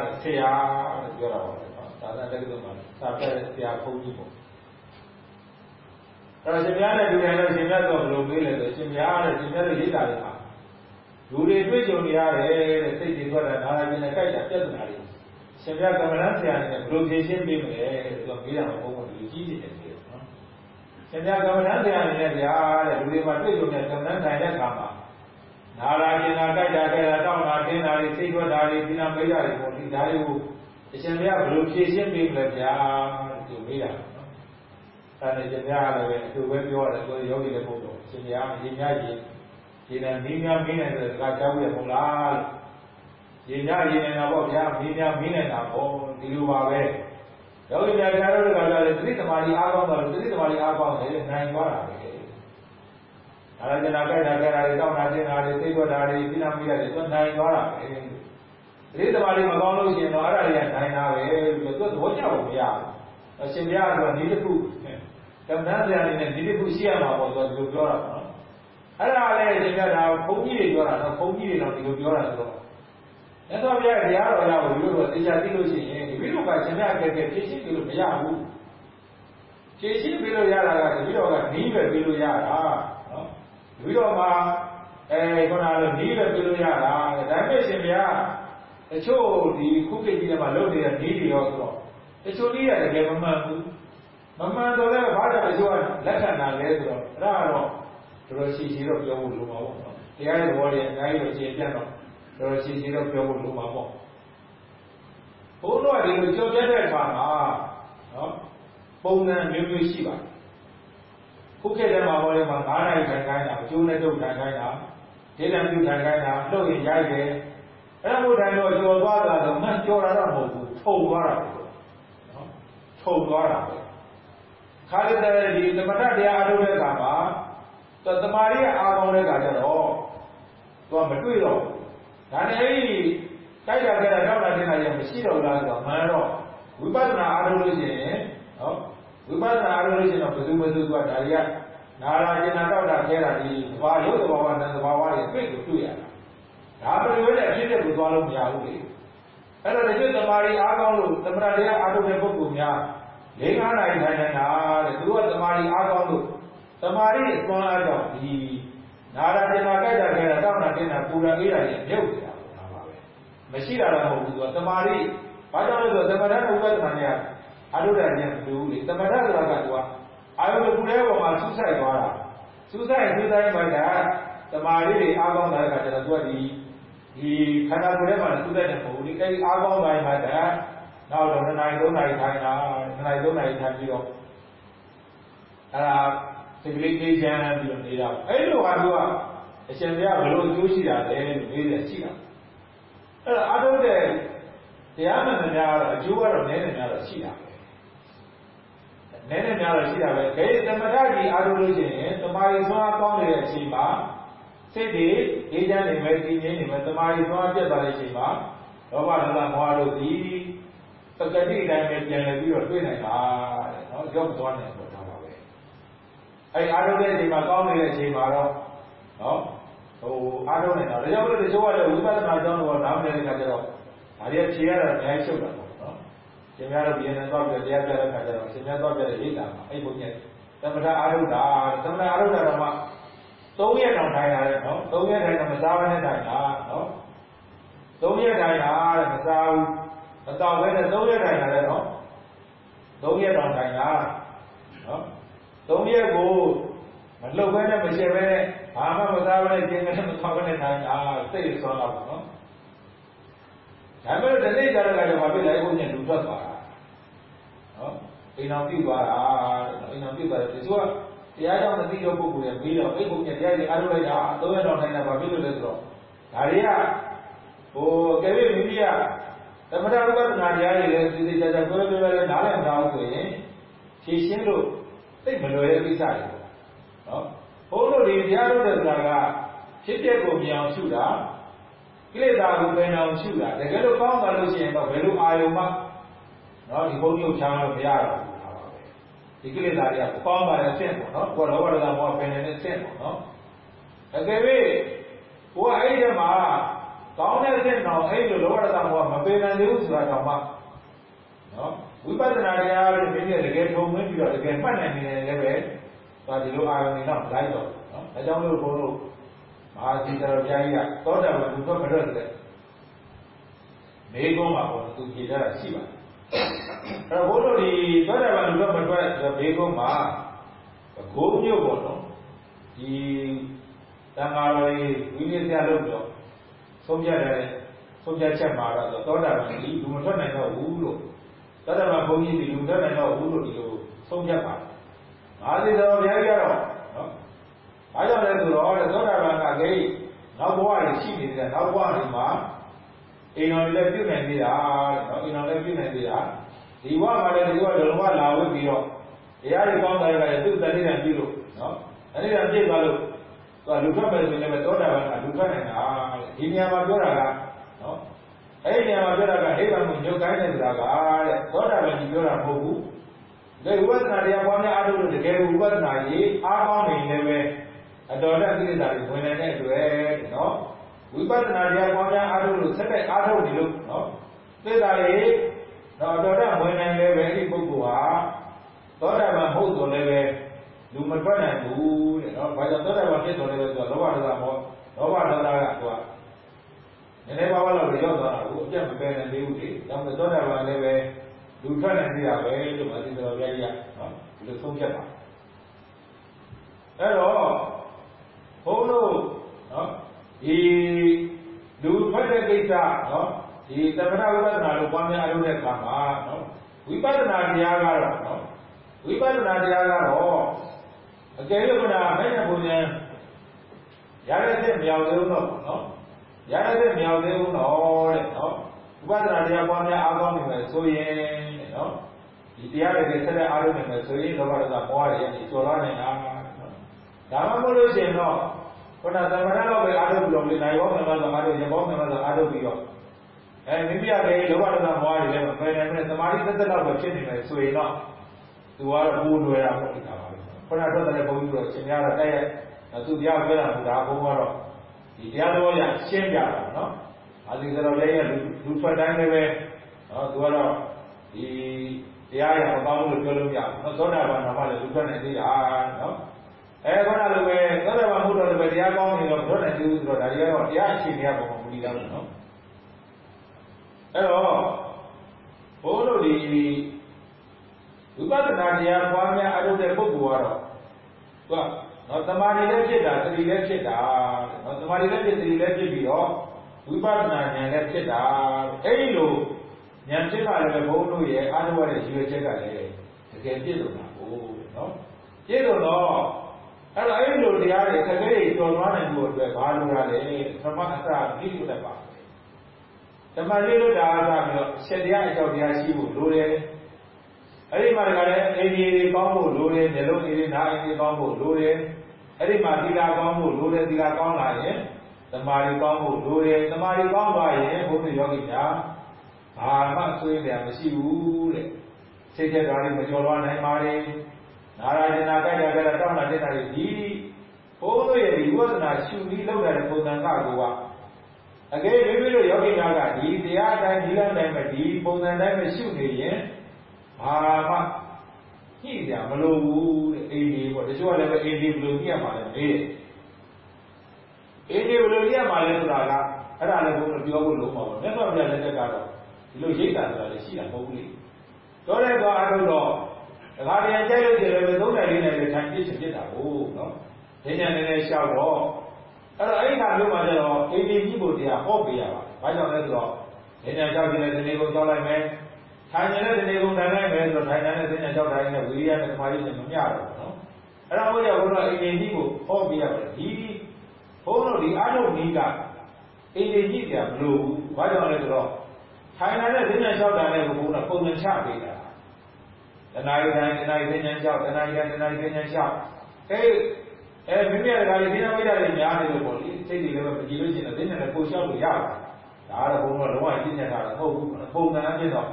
တဲ့ဆရာတဲ့ပြောတာပါသာသနာတက္ကသိုလ်မှာစာပြတဲ့ဆရာဘုန်းကြီးပေါ့အဲ့တော့ရှင်များနဲ့တူတယ်လို့ရှင်များတော့ဘယ်လိုမေးလဲဆိုရှင်များတဲ့ရှင်များတို့ရိတ်တာတွေမှာလူတွေတွေ့ကြုံနေရတယ်တဲ့စိတ်တွေထွက်တာနာလာခြင်းနဲ့ကြိုက်တာပြဿနာတွေ ရှင်များကမ္မလန်းဆရာနဲ့ဘယ်လိုဖြေရှင်းပေးမလဲဆိုတော့မေးတာမှာဘုန်းဘုန်းဒီကြီးနေတယ်ပြောနော်ရှင်များကမ္မလန်းဆရာနဲ့ဗျာတဲ့လူတွေမှာတွေ့ကြုံတဲ့ကမ္မလန်းထိုင်တဲ့အခါမှာနာလာခြင်းနာကြိုက်တာကြိုက်တာတောင်းတာတင်းတာတွေစိတ်ထွက်တာတွေဒီနာမေးတာတွေပေါ့ဒီဒါတွေကိုအရှင်ဘုရားဘယ်လိုဖြေရှင်းပေးမလဲဗျာဒီမေးတာနော်ဒါနဲ့ရှင်ဘုရားလည်းပဲအတူပဲပြောရတယ်ကိုယ်ယောဂီလည်းပို့တော့ရှင်ဘုရားရေများရေရေနဲ့မင်းများမင်းနိုင်တဲ့စကားကြောက်ရမလား ရေများရေနေတာပေါ့ဗျာမင်းများမင်းနေတာပေါ့ဒီလိုပါပဲယောဂီများတရားတော်ကလည်းသတိသမารီအားကောင်းတော့သတိသမารီအားကောင်းတယ်နိုင်သွားတာပဲအာရဇနာကြိုက်တာကြိုက်တာတွေတောင်းတာတင်တာတွေသိွက်တာတွေပြိနာမိတာတွေသူနိုင်သွားတာပဲသတိသမารီမကောင်းလို့ရှိရင်တော့အဲ့ဒါတွေကနိုင်တာပဲလို့သူသဘောကျဖို့မရဘူးအရှင်ဘုရားကဒီတစ်ခုကမ္ဘာဆရာအနေနဲ့ဒီတစ်ခုရှိရမှာပေါ့သူကဒီလိုပြောတာပေါ့နော်အဲ့ဒါလည်းရှင်ဘုရားဒါဘုန်းကြီးတွေပြောတာတော့ဘုန်းကြီးတွေတော့ဒီလိုပြောတာဆိုတော့ မြတ်စွာဘုရားတရားတော်ရကိုဒီလိုတော့သိချသိလို့ရှိရင်ဒီလိုကရှင်ဘုရားကဲကဲဖြည့်ရှင်းပြီးလို့မရဘူးဖြည့်ရှင်းပြီးလို့ရတာကဒီလိုကနီးပဲပြီးလို့ရတာနော်ဒီလိုမှအဲခုနကနီးပဲပြီးလို့ရတာဒါပေမဲ့ရှင်ဘုရားတချို့ဒီခုကိကြီးတွေမှာလုပ်နေတဲ့နေတွေရောဆိုတော့တချို့နည်းရတကယ်မမှန်ဘူးမမှန်တော့လည်းဘာကြောင့်တချို့ကလက်ခံတာလဲဆိုတော့အဲ့ဒါကတော့တော်တော်ရှိရှိတော့ပြောဖို့လိုမှာပေါ့နော်တရားရဲ့သဘောတွေအများကြီးတော့ရှင်းပြတော့ တော်တော်ရှိရှိတော့ပြောဖို့လိုမှာပေါ့ဘုန်းတော်ကဒီလိုကြော်ပြတဲ့အခါမှာနော်ပုံစံမျိုးမျိုးရှိပါတယ်ခုခေတ်ထဲမှာပေါ်လေမှာ9နိုင်ထိုင်ခိုင်းတာအကျိုးနဲ့တုတ်ထိုင်ခိုင်းတာဒေသပြုထိုင်ခိုင်းတာလှုပ်ရင်ရိုက်တယ်အဲ့လိုတိုင်းတော့ကြော်သွားတာတော့မှကြော်တာတော့မဟုတ်ဘူးထုံသွားတာပဲနော်ထုံသွားတာပဲခါရတဲ့ဒီသမထတရားအထုတ်တဲ့အခါမှာသတ္တမာရီအာကောင်းတဲ့အခါကျတော့သူကမတွေ့တော့ ဒါနဲ့အဲ့ဒီတိုက်တာကြတာတော့လာတင်တာရမရှိတော့ဘူးလားဆိုတော့မှန်တော့ဝိပဿနာအားထုတ်လို့ရှိရင်နော်ဝိပဿနာအားထုတ်လို့ရှိရင်တော့ဘယ်သူဘယ်သူကဒါရီကနာရာကျင်နာတော့တာခဲတာဒီသဘာဝသဘာဝနဲ့သဘာဝတွေတွေ့ကိုတွေ့ရတာဒါပြလို့တဲ့အဖြစ်အပျက်ကိုသွားလို့မရဘူးလေအဲ့တော့ဒီသမာဓိအားကောင်းလို့သမထတရားအားထုတ်တဲ့ပုဂ္ဂိုလ်များ၄၅နိုင်ထိုင်နေတာတဲ့သူကသမာဓိအားကောင်းလို့သမာဓိအစွမ်းအားကြောင့်ဒီနာရာကျင်နာကြိုက်တာခဲတာတောင်းတာတင်တာပူရံအေးတာညှုပ် မရှိတာတော့မဟုတ်ဘူးသူကသမารီဘာကြောင့်လဲဆိုတော့သမထဥပဒနာနဲ့အားထုတ်တဲ့ဉာဏ်မတူဘူးလေသမထဆိုတာကသူကအာယုပူတဲ့ပေါ်မှာစူးစိုက်သွားတာစူးစိုက်စူးစိုက်မှဒါတမာရီတွေအားကောင်းတဲ့အခါကျတော့သူကဒီဒီခန္ဓာကိုယ်ထဲမှာသူ့တဲ့မဟုတ်ဘူးဒီအဲဒီအားကောင်းတိုင်းမှာဒါနောက်တော့2နိုင်3နိုင်ထိုင်တာ2နိုင်3နိုင်ထိုင်ပြီးတော့အဲ့ဒါစိတ်ကလေးအေးချမ်းပြီးတော့နေတာအဲ့လိုဟာသူကအရှင်ဘုရားဘယ်လိုအကျိုးရှိတာလဲလို့မေးတယ်ရှိတာ အဲ့တော့အားထုတ်တဲ့တရားမှန်သမျှကတော့အကျိုးကတော့နည်းနေများတော့ရှိတာပဲနည်းနေများတော့ရှိတာပဲခေသမထကြီးအားထုတ်လို့ရှိရင်တမာရီဆွမ်းကောင်းနေတဲ့အချိန်မှာစိတ်တွေအေးချမ်းနေမယ်တည်ငြိမ်နေမယ်တမာရီဆွမ်းပြတ်သွားတဲ့အချိန်မှာလောဘဒေါသမောဟတို့ဒီပကတိအတိုင်းပဲပြန်လည်ပြီးတော့တွေ့နိုင်တာတဲ့နော်ရောက်သွားနိုင်တော့တာပါပဲအဲ့အားထုတ်တဲ့အချိန်မှာကောင်းနေတဲ့အချိန်မှာတော့နော် ဟိုအားထုတ်နေတာဒါကြောင့်မို့လို့တချို့ကလည်းဝိပဿနာကြောင့်တော့နားမလည်တဲ့ခါကျတော့ဒါရီဖြေရတာအများကြီးရှုပ်တာပေါ့နော်ရှင်များတို့ပြည်နေတော့ပြတရားပြတဲ့ခါကျတော့ရှင်များတော့ပြတဲ့ရိတ်တာမှာအဲ့ဘုံရဲ့သမထအားထုတ်တာသမထအားထုတ်တာတော့မှ၃ရက်တောင်ထိုင်ရတယ်နော်၃ရက်ထိုင်တော့မစားဘဲနဲ့ထိုင်တာနော်၃ရက်ထိုင်တာတဲ့မစားဘူးမတော့ဘဲနဲ့၃ရက်ထိုင်တာလေနော်၃ရက်တောင်ထိုင်တာနော်၃ရက်ကိုမလှုပ်ဘဲနဲ့မရှယ်ဘဲနဲ့ ဘာမှမစားဘဲနဲ့ကျင်းနေမသွားဘဲနဲ့ထိုင်တာစိတ်ဆောတော့ပေါ့နော်ဒါပေမဲ့ဒီနေ့ကြတဲ့ကကျဘာဖြစ်လဲကိုညလူထွက်သွားတာနော်အိမ်အောင်ပြုတ်သွားတာအိမ်အောင်ပြုတ်သွားတယ်တချို့ကတရားကြောင့်မသိတော့ပုဂ္ဂိုလ်တွေပြီးတော့အိမ်ကုန်ညတရားကြီးအားထုတ်လိုက်တာသုံးရတော်နိုင်တာဘာဖြစ်လို့လဲဆိုတော့ဒါတွေကဟိုကဲပြီးမိမိကသမထဥပဒနာတရားတွေလည်းသိသိကြကြကိုယ်လိုလိုလည်းနားလည်မထားဘူးဆိုရင်ဖြည့်ရှင်းလို့သိမလွယ်တဲ့ကိစ္စတွေနော် ဘုန်းတို့ဒီတရားထုတ်တဲ့ဆိုတာကဖြစ်ပျက်ကိုမြင်အောင်ရှုတာကိလေသာကိုပင်အောင်ရှုတာတကယ်လို့ကောင်းသွားလို့ရှိရင်တော့ဘယ်လိုအာယုံမှနော်ဒီဘုန်းကြီးချမ်းလို့မရတော့ဘူးဒါပါပဲဒီကိလေသာတွေကကောင်းပါတဲ့အဆင့်ပေါ့နော်ကိုယ်လောဘဒေါသမောဟပင်နေတဲ့အဆင့်ပေါ့နော်အကယ်၍ကိုယ်အဲ့ဒီမှာကောင်းတဲ့အဆင့်တော့အဲ့လိုလောဘဒေါသမောဟမပင်နိုင်သေးဘူးဆိုတာတော့မှနော်ဝိပဿနာတရားတွေမြင်ရတကယ်ထုံမင်းပြီးတော့တကယ်မှတ်နိုင်နေတယ်လည်းပဲ ဒါဒီလိုအာရုံတွေတော့မလိုက်တော့ဘူးနော်ဒါကြောင့်လို့ဘုန်းတို့မဟာသီတော်ဘုရားကြီးကသောတာပန်သူထွက်မထွက်တဲ့မေကုန်းမှာပေါ့သူဖြေထားတာရှိပါတယ်အဲ့တော့ဘုန်းတို့ဒီသောတာပန်သူထွက်မထွက်ဆိုမေကုန်းမှာဂိုးမြို့ပေါ့နော်ဒီတန်ဃာတော်ကြီးဝိနည်းဆရာလုပ်တော့ဆုံးဖြတ်တယ်ဆုံးဖြတ်ချက်မှာတော့သောတာပန်ဒီလူမထွက်နိုင်တော့ဘူးလို့သောတာပန်ဘုန်းကြီးဒီလူမထွက်နိုင်တော့ဘူးလို့ဒီလိုဆုံးဖြတ်ပါတယ် မဟာသီတော်ဘုရားကြီးကတော့နော်။ဘာကြောင့်လဲဆိုတော့သောတာပန်ကကိနောက်ဘဝတွေရှိနေတဲ့နောက်ဘဝတွေမှာအိမ်တော်လည်းပြုတ်နိုင်သေးတာနော်အိမ်တော်လည်းပြုတ်နိုင်သေးတာဒီဘဝမှာလည်းဒီဘဝဒလုံးဝလာဝစ်ပြီးတော့တရားတွေကောင်းတယ်ကလည်းသူ့တဏှိတံပြုလို့နော်တဏှိတံပြည့်သွားလို့သူကလူထွက်မယ်ဆိုရင်လည်းသောတာပန်ကလူထွက်နိုင်တာဒီနေရာမှာပြောတာကနော်အဲ့ဒီနေရာမှာပြောတာကဟိဗံကိုညုတ်ကိုင်းတယ်ဆိုတာကတဲ့သောတာပန်ကြီးပြောတာမဟုတ်ဘူး လေဝိပဿနာတရားပွားများအားထုတ်လို့တကယ်ဝိပဿနာကြီးအားကောင်းနေလည်းပဲအတော်တက်ကိလေသာတွေဝင်နေတဲ့အတွက်နော်ဝိပဿနာတရားပွားများအားထုတ်လို့ဆက်တဲ့အားထုတ်နေလို့နော်သေတာရေတော့အတော်တက်ဝင်နိုင်လည်းပဲဒီပုဂ္ဂိုလ်ဟာသောတာပန်ဟုတ်ဆိုလည်းပဲလူမထွက်နိုင်ဘူးတဲ့နော်ဘာကြောင့်သောတာပန်ဖြစ်ဆိုလည်းပဲသူကလောဘဒေါသမောလောဘဒေါသကသူကနည်းနည်းပါးပါးလောက်ရောက်သွားတာကိုအပြတ်မပယ်နိုင်သေးဘူးလေဒါမှမဟုတ်သောတာပန်လည်းပဲ လူထွက်နိုင်သေးတာပဲလို့မသိတော်ဘုရားကြီးကနော်ဒီလိုဆုံးဖြတ်ပါအဲ့တော့ဘုန်းတို့နော်ဒီလူထွက်တဲ့ကိစ္စနော်ဒီသမထဝိပဿနာလို့ပွားများအလုပ်တဲ့အခါမှာနော်ဝိပဿနာတရားကတော့နော်ဝိပဿနာတရားကတော့အကယ်လို့ကမဲ့နဲ့ဘုရားရတဲ့တဲ့မြောက်သေးဘူးတော့နော်ရတဲ့တဲ့မြောက်သေးဘူးတော့တဲ့နော်ဝိပဿနာတရားပွားများအားကောင်းနေမယ်ဆိုရင်တဲ့ နော်ဒီတရားတွေဆက်လက်အားထုတ်နေမယ်ဆိုရင်လောဘဒေါသမောဟတွေကနေကျော်လာနိုင်တာနော်ဒါမှမဟုတ်လို့ရှိရင်တော့ခုနသမဏတော့ပဲအားထုတ်ပြီးတော့လေနိုင်ဘောင်းမှာဆိုအားထုတ်ရဘောင်းမှာဆိုအားထုတ်ပြီးတော့အဲမိမိရတဲ့လောဘဒေါသမောဟတွေလည်းပဲနိုင်မယ်သမာဓိသက်သက်တော့ပဲဖြစ်နေမယ်ဆိုရင်တော့သူကတော့ဘူးလွယ်တာပေါ့ဒီကပါခုနထွက်တဲ့ဘုန်းကြီးတို့ရှင်များတော့တိုက်ရိုက်သူတရားပြောတာကဒါဘုန်းကတော့ဒီတရားတော်ရရှင်းပြတာနော်အာဒီကတော့လည်းရလူထွက်တိုင်းလည်းပဲနော်သူကတော့ ဒီတရားရမကောင်းလို့ပြောလို့မရဘူးနော်သောတာပန်တော့မှလည်းလူထွက်နိုင်သေးတာနော်အဲခုနလိုပဲသောတာပန်မှုတော်လည်းပဲတရားကောင်းနေတော့ထွက်နိုင်သေးဘူးဆိုတော့ဒါတွေကတော့တရားအခြေအနေကပုံမှန်မူတည်တာလို့နော်အဲ့တော့ဘိုးတို့ဒီဝိပဿနာတရားပွားများအထုတ်တဲ့ပုဂ္ဂိုလ်ကတော့သူကနော်တမာရီလည်းဖြစ်တာသတိလည်းဖြစ်တာနော်တမာရီလည်းဖြစ်သတိလည်းဖြစ်ပြီးတော့ဝိပဿနာဉာဏ်လည်းဖြစ်တာအဲ့ဒီလို ဉာဏ်ဖြစ်ပါလေဘုန်းတို့ရဲ့အားထုတ်ရတဲ့ရည်ရွယ်ချက်ကလည်းတကယ်ပြည့်စုံတာကိုနော်ပြည့်စုံတော့အဲ့တော့အဲ့ဒီလိုတရားတွေခက်ခဲတွေတော်သွားနိုင်ဖို့အတွက်ဘာလို့ရလဲသမအစပြီးလို့တတ်ပါဓမ္မလေးလို့တာအားပြီးတော့ဆက်တရားအကြောက်တရားရှိဖို့လိုတယ်အဲ့ဒီမှာတခါလဲအိန္ဒိယကောင်းဖို့လိုတယ်မျိုးလုံးအိန္ဒိယနာအိန္ဒိယကောင်းဖို့လိုတယ်အဲ့ဒီမှာသီလကောင်းဖို့လိုတယ်သီလကောင်းလာရင်သမာဓိကောင်းဖို့လိုတယ်သမာဓိကောင်းသွားရင်ဘုန်းကြီးယောဂီများ ဘာမှဆွေးတယ်မရှိဘူးတဲ့စိတ်သက်သာလေးမကျော်လွှားနိုင်ပါလေနာရာကျနာကြိုက်တာကြတာတောင်းတာတက်တာဒီဘုန်းတို့ရဲ့ဒီဝဒနာရှုပြီးလောက်တဲ့ပုံစံကကိုကအကယ်၍မိမိတို့ယောဂီများကဒီတရားတိုင်းဒီလမ်းတိုင်းမှာဒီပုံစံတိုင်းမှာရှုနေရင်ဘာမှညှိကြမလို့ဘူးတဲ့အိဒီပေါ့တချို့ကလည်းပဲအိဒီဘယ်လိုညှိရမှာလဲမေးအိဒီဘယ်လိုညှိရမှာလဲဆိုတာကအဲ့ဒါလည်းဘုန်းတော်ပြောဖို့လုံးပါပါမြတ်စွာဘုရားလက်ထက်ကတော့ ဒီလိုရိတ်တာဆိုတာလည်းရှိတာမဟုတ်ဘူးလေတော့တဲ့တော့အထုတော့တခါတည်းကြိုက်လို့ကြတယ်ပဲသုံးနိုင်လေးနိုင်ပဲထိုင်ပြစ်ချင်ပြစ်တာဟုတ်နော်ဉာဏ်ဉာဏ်နဲ့နဲ့ရှောက်တော့အဲ့တော့အဲ့ဒီခါမျိုးမှာကျတော့အိဒီကြီးကိုတရားဟောပေးရပါဘာကြောင့်လဲဆိုတော့ဉာဏ်ဉာဏ်ရှောက်ခြင်းနဲ့ဒီနေ့ကိုကြောက်လိုက်မယ်ထိုင်နေတဲ့ဒီနေ့ကုန်ထိုင်လိုက်မယ်ဆိုတော့ထိုင်နေတဲ့သိဉာဏ်ကြောက်တိုင်းနဲ့ဝိရိယနဲ့သမာဓိနဲ့မမျှတော့ဘူးနော်အဲ့ဒါဘုရားဘုရားအိမ်ကြီးကိုဟောပြရတယ်ဒီဘုန်းတော်ဒီအထုပ်နီးကအိမ်ကြီးကမလို့ဘူးဘာကြောင့်လဲဆိုတော့ ထိုင်နေတဲ့သိဉာဏ်ကြောက်တာနဲ့ဘုန်းတော်ပုံစံချပေးတာတဏှာရတိုင်းတဏှာရသိဉာဏ်ကြောက်တဏှာရတိုင်းတဏှာရသိဉာဏ်ကြောက်အဲအဲမိမိရကလည်းဒီနာမိတာတွေများနေလို့ပေါ့လေစိတ်တွေလည်းမကြည့်လို့ရှိရင်သိဉာဏ်နဲ့ကိုလျှောက်လို့ရပါတယ်ဒါကတော့ဘုန်းတော်လုံးဝသိဉာဏ်တာမဟုတ်ဘူးပုံစံအဖြစ်တော့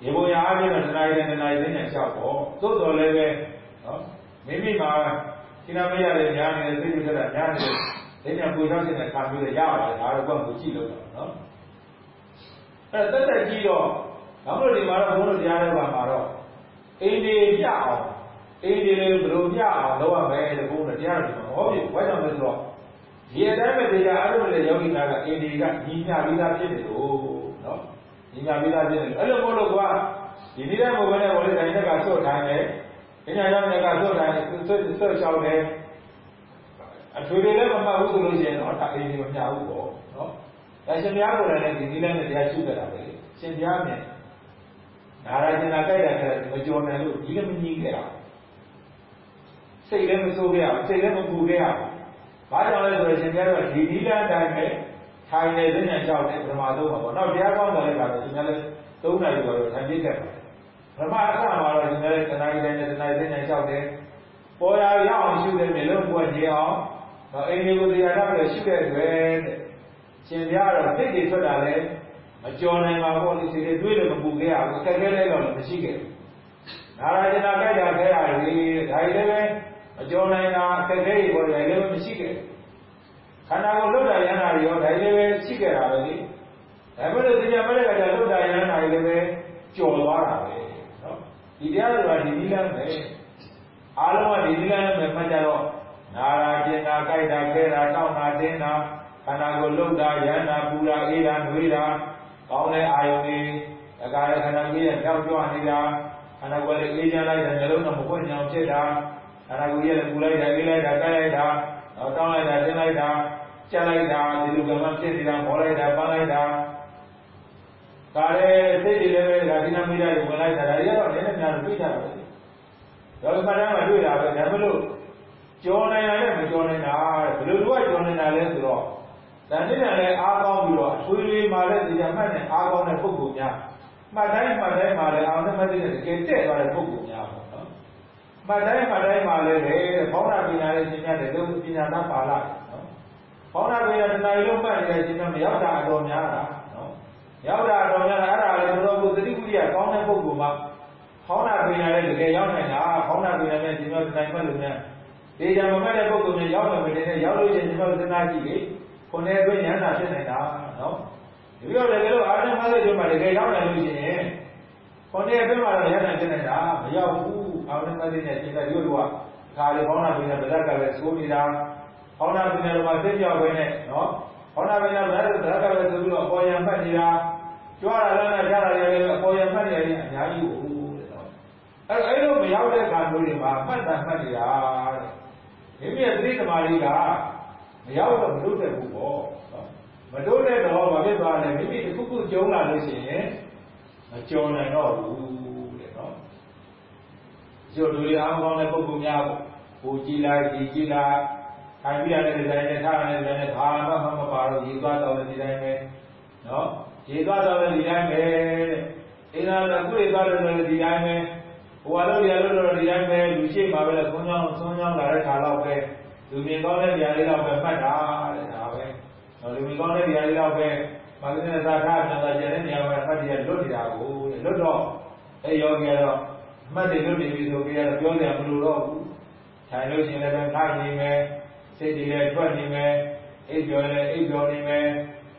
ဒီဘုရားအပြင်မှာတဏှာရတဲ့တဏှာရသိဉာဏ်လျှောက်ပေါ့သို့တော်လည်းပဲနော်မိမိမှာကိနာမရတဲ့ညာနေတဲ့စိတ်တွေကညာနေတဲ့သိဉာဏ်ပူချောက်ခြင်းနဲ့ခံပြီးတော့ရပါတယ်ဒါတော့ဘုရားကိုကြည့်လို့တော့နော် အဲ့တက်တက်ကြီးတော့နောက်လို့ဒီမှာတော့ဘုန်းတော်တရားတော်ပါမှာတော့အိန္ဒိပြအောင်အိန္ဒိလေးဘယ်လိုပြအောင်လုပ်ရမလဲတဲ့ဘုန်းတော်တရားတော်ဒီမှာဟောပြဘာကြောင့်လဲဆိုတော့ဒီအတိုင်းပဲတရားအားထုတ်တဲ့ယောဂီများကအိန္ဒိကညီမျှပြီးသားဖြစ်တယ်လို့နော်ညီမျှပြီးသားဖြစ်တယ်အဲ့လိုမို့လို့ကွာဒီနေ့တဲ့ဘုရားနဲ့ဝိလိတိုင်းကဆွတ်ထိုင်တယ်ပညာရောက်တဲ့ကဆွတ်ထိုင်ဆွတ်ဆွတ်ချောင်းတယ်အထွေတွေလည်းမမှတ်ဘူးဆိုလို့ရှိရင်တော့ဒါအိန္ဒိမမျှဘူးပေါ့နော် ဒါရှင်ဘုရားကိုယ်တိုင်လည်းဒီနည်းနဲ့တရားရှုကြတာပဲရှင်ဘုရားနဲ့နာရကျင်နာကြိုက်တာကမကြော်နိုင်လို့ဒီလည်းမကြီးခဲ့တာစိတ်လည်းမဆိုးခဲ့အောင်စိတ်လည်းမပူခဲ့အောင်ဘာကြောင့်လဲဆိုတော့ရှင်ဘုရားကဒီနည်းလမ်းတိုင်းပဲထိုင်နေတဲ့ညကြောက်တဲ့ပထမဆုံးပါပေါ့နောက်တရားကောင်းတယ်လည်းကတော့ရှင်ဘုရားလည်းသုံးနိုင်လို့တော့ထိုင်ပြခဲ့ပါတယ်ပထမအစမှာတော့ရှင်ဘုရားလည်းတဏှာကြီးတိုင်းနဲ့တဏှာကြီးတိုင်းကြောက်တယ်ပေါ်ရရအောင်ရှုတဲ့မျိုးလုံးပွက်နေအောင်တော့အိမ်လေးကိုတရားထားပြီးရှုတဲ့အတွက်တဲ့ ရှင်ဘုရားတော့စိတ်တွေထွက်တာလဲမကြော်နိုင်ပါဘူးဒီစိတ်တွေတွေးလို့မပူခဲ့ရဘူးအခက်ခဲလဲတော့မရှိခဲ့ဘူးနာရာကျနာကြိုက်တာခဲရတယ်ဒါကြီးလည်းပဲမကြော်နိုင်တာအခက်ခဲတွေပေါ်တယ်လည်းမရှိခဲ့ခန္ဓာကိုလွတ်တာရဟနာတွေရောဒါကြီးလည်းပဲရှိခဲ့တာပဲလေဒါပေမဲ့တရားမလဲကကြလွတ်တာရဟနာတွေလည်းပဲကြော်သွားတာပဲနော်ဒီတရားတွေကဒီနိလန်းပဲအားလုံးကဒီနိလန်းပဲမှတ်ကြတော့နာရာကျင်နာကြိုက်တာခဲတာတောင်းတာတင်းတာ ခန္ဓာကိုလွတ်တာရဟနာပူတာအေးတာနှွေးတာကောင်းတဲ့အာယုန်တွေအကာရခန္ဓာကြီးရဲ့ကြောက်ကြွနေတာခန္ဓာကိုယ်လေးအေးချမ်းလိုက်တဲ့နှလုံးသားမပွင့်ညောင်ဖြစ်တာခန္ဓာကိုယ်ရဲ့ပူလိုက်တာအေးလိုက်တာကြိုက်လိုက်တာတော့တောင်းလိုက်တာတင်းလိုက်တာကြက်လိုက်တာဒီလိုကမှဖြစ်နေတာမောလိုက်တာပန်းလိုက်တာဒါလည်းစိတ်တွေလည်းပဲဒါဒီနာမိတာကိုဝင်လိုက်တာဒါတွေကတော့လည်းများလို့ပြကြတာပဲတော့ဒီမှာတမ်းမှာတွေ့တာပဲဒါမလို့ကြောနိုင်တာနဲ့မကြောနိုင်တာဘယ်လိုတော့ကြောနိုင်တာလဲဆိုတော့ ဒါနဲ့လည်းအားကောင်းပြီးတော့အထွေထွေမှာလည်းဒီကမှတ်နဲ့အားကောင်းတဲ့ပုဂ္ဂိုလ်များမှတ်တိုင်းမှတ်တိုင်းမှာလည်းအောင်နဲ့မှတ်တဲ့တကယ်တဲ့သွားတဲ့ပုဂ္ဂိုလ်များပေါ့နော်မှတ်တိုင်းမှတ်တိုင်းမှာလည်းပဲဘောင်းနာပညာရဲ့ရှင်များတဲ့လုံးပညာသားပါလာနော်ဘောင်းနာပညာတဏှာလုံးမှတ်နေတဲ့ရှင်များမရောက်တာအတော်များတာနော်ရောက်တာအတော်များတာအဲ့ဒါလည်းဘုရားကိုသတိပုရိယကောင်းတဲ့ပုဂ္ဂိုလ်မှာဘောင်းနာပညာရဲ့တကယ်ရောက်နိုင်တာဘောင်းနာပညာနဲ့ရှင်များတိုင်မှတ်လို့နဲ့ဒီကြမမှတ်တဲ့ပုဂ္ဂိုလ်မျိုးရောက်မယ်မတင်နဲ့ရောက်လို့ရှိရင်ရှင်များစဉ်းစားကြည့်လေ ခုနှစ်အတွင်းရဟန္တာဖြစ်နေတာနော်ဒီလိုလည်းလို့အာရမလေးတွေမှာတကယ်ရောက်နိုင်လို့ရှိရင်ခုနှစ်အတွင်းမှာတော့ရဟန္တာဖြစ်နေတာမရောက်ဘူးအာရမလေးနဲ့ရှင်းတဲ့ဒီလိုကခါလေဘောင်းနာပင်နဲ့ဗဇက်ကလည်းသိုးနေတာဘောင်းနာပင်နဲ့တော့သိပြောက်ခွင့်နဲ့နော်ဘောင်းနာပင်နဲ့ဗဇက်ကလည်းဆိုပြီးတော့အပေါ်ယံမှတ်နေတာကြွားတာလည်းကြားတာလည်းအပေါ်ယံမှတ်နေတယ်အများကြီးကိုတဲ့နော်အဲအဲ့လိုမရောက်တဲ့ခါမျိုးတွေမှာမှတ်တာမှတ်နေတာတဲ့မိမိရဲ့သတိသမားလေးက မရောက်တော့မလုပ်တတ်ဘူးပေါ့မတိုးတဲ့တော့ဘာဖြစ်သွားလဲမိမိတစ်ခုခုကျုံလာလို့ရှိရင်မကြုံနိုင်တော့ဘူးတဲ့နော်ကျို့လူတွေအားကောင်းတဲ့ပုဂ္ဂိုလ်များကိုကြည်လိုက်ကြည်ကြည်လိုက်ခိုင်ပြရတဲ့ဒီတိုင်းနဲ့ထားရတဲ့ဒီတိုင်းနဲ့ဘာမှမပါတော့ရေသွားတော့တဲ့ဒီတိုင်းပဲနော်ရေသွားတော့လည်းဒီတိုင်းပဲတဲ့အင်းသားကကုရေသွားတော့လည်းဒီတိုင်းပဲဟိုအလုပ်ရလို့တော့ဒီတိုင်းပဲလူရှိမှာပဲလေသုံးချောင်းသုံးချောင်းလာတဲ့ခါတော့ပဲ လူမြင်ကောင်းတဲ့နေရာလေးတော့ပဲမှတ်တာတဲ့ဒါပဲလူမြင်ကောင်းတဲ့နေရာလေးတော့ပဲမာကင်းသာထားပြန်လာကျတဲ့နေရာမှာမှတ်ရလွတ်နေတာကိုလွတ်တော့အဲယောဂီကတော့မှတ်တယ်လွတ်နေပြီဆိုကြတော့ပြောတယ်မလို့တော့ဘူးထိုင်လို့ရှိရင်လည်းထားနေမယ်စိတ်တွေလည်းထွက်နေမယ်အိပ်ပြောလည်းအိပ်ပြောနေမယ်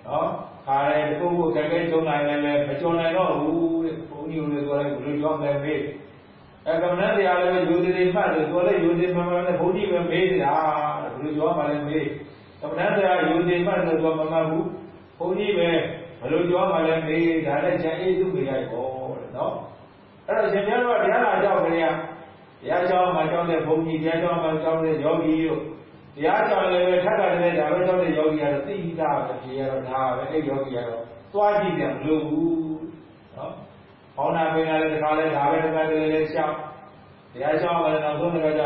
နော်ခါရဲတခုခုကြက်ကြဲကျုံနိုင်လည်းမကြုံနိုင်တော့ဘူးတဲ့ဘုန်းကြီးတို့လည်းဆိုလိုက်ဘယ်လိုကြောင်းလဲမေး အဲကမ္မဏတရားလည်းယူသေးသေးမှတ်တယ်ဆိုလည်းယူသေးမှမှလည်းဘုန်းကြီးပဲမေးနေတာဘယ်လိုကြောင်းမှလည်းမေးကမ္မဏတရားယူသေးမှတ်တယ်ဆိုမှမမှတ်ဘူးဘုန်းကြီးပဲဘယ်လိုကြောင်းမှလည်းမေးဒါလည်းကျန်အေးသူ့မိလိုက်ပေါ့တဲ့နော်အဲ့တော့ရှင်ပြတော့တရားလာကြောက်ကြရတရားကြောင်းမှာကြောက်တဲ့ဘုန်းကြီးတရားကြောင်းမှာကြောက်တဲ့ယောဂီတို့တရားကြောင့်လည်းပဲထပ်တာလည်းဒါပဲကြောင့်တဲ့ယောဂီကတော့သိတာပဲဖြေရတော့ဒါပဲအဲ့ယောဂီကတော့သွားကြည့်တယ်မလို့ဘူးနော်။ ဘောင်းနာပင်လည်းတခါလဲဒါပဲတခါတည်းလည်းရှောက်တရားရှောက်မှလည်းနောက်ဆုံးတစ်ခါကျ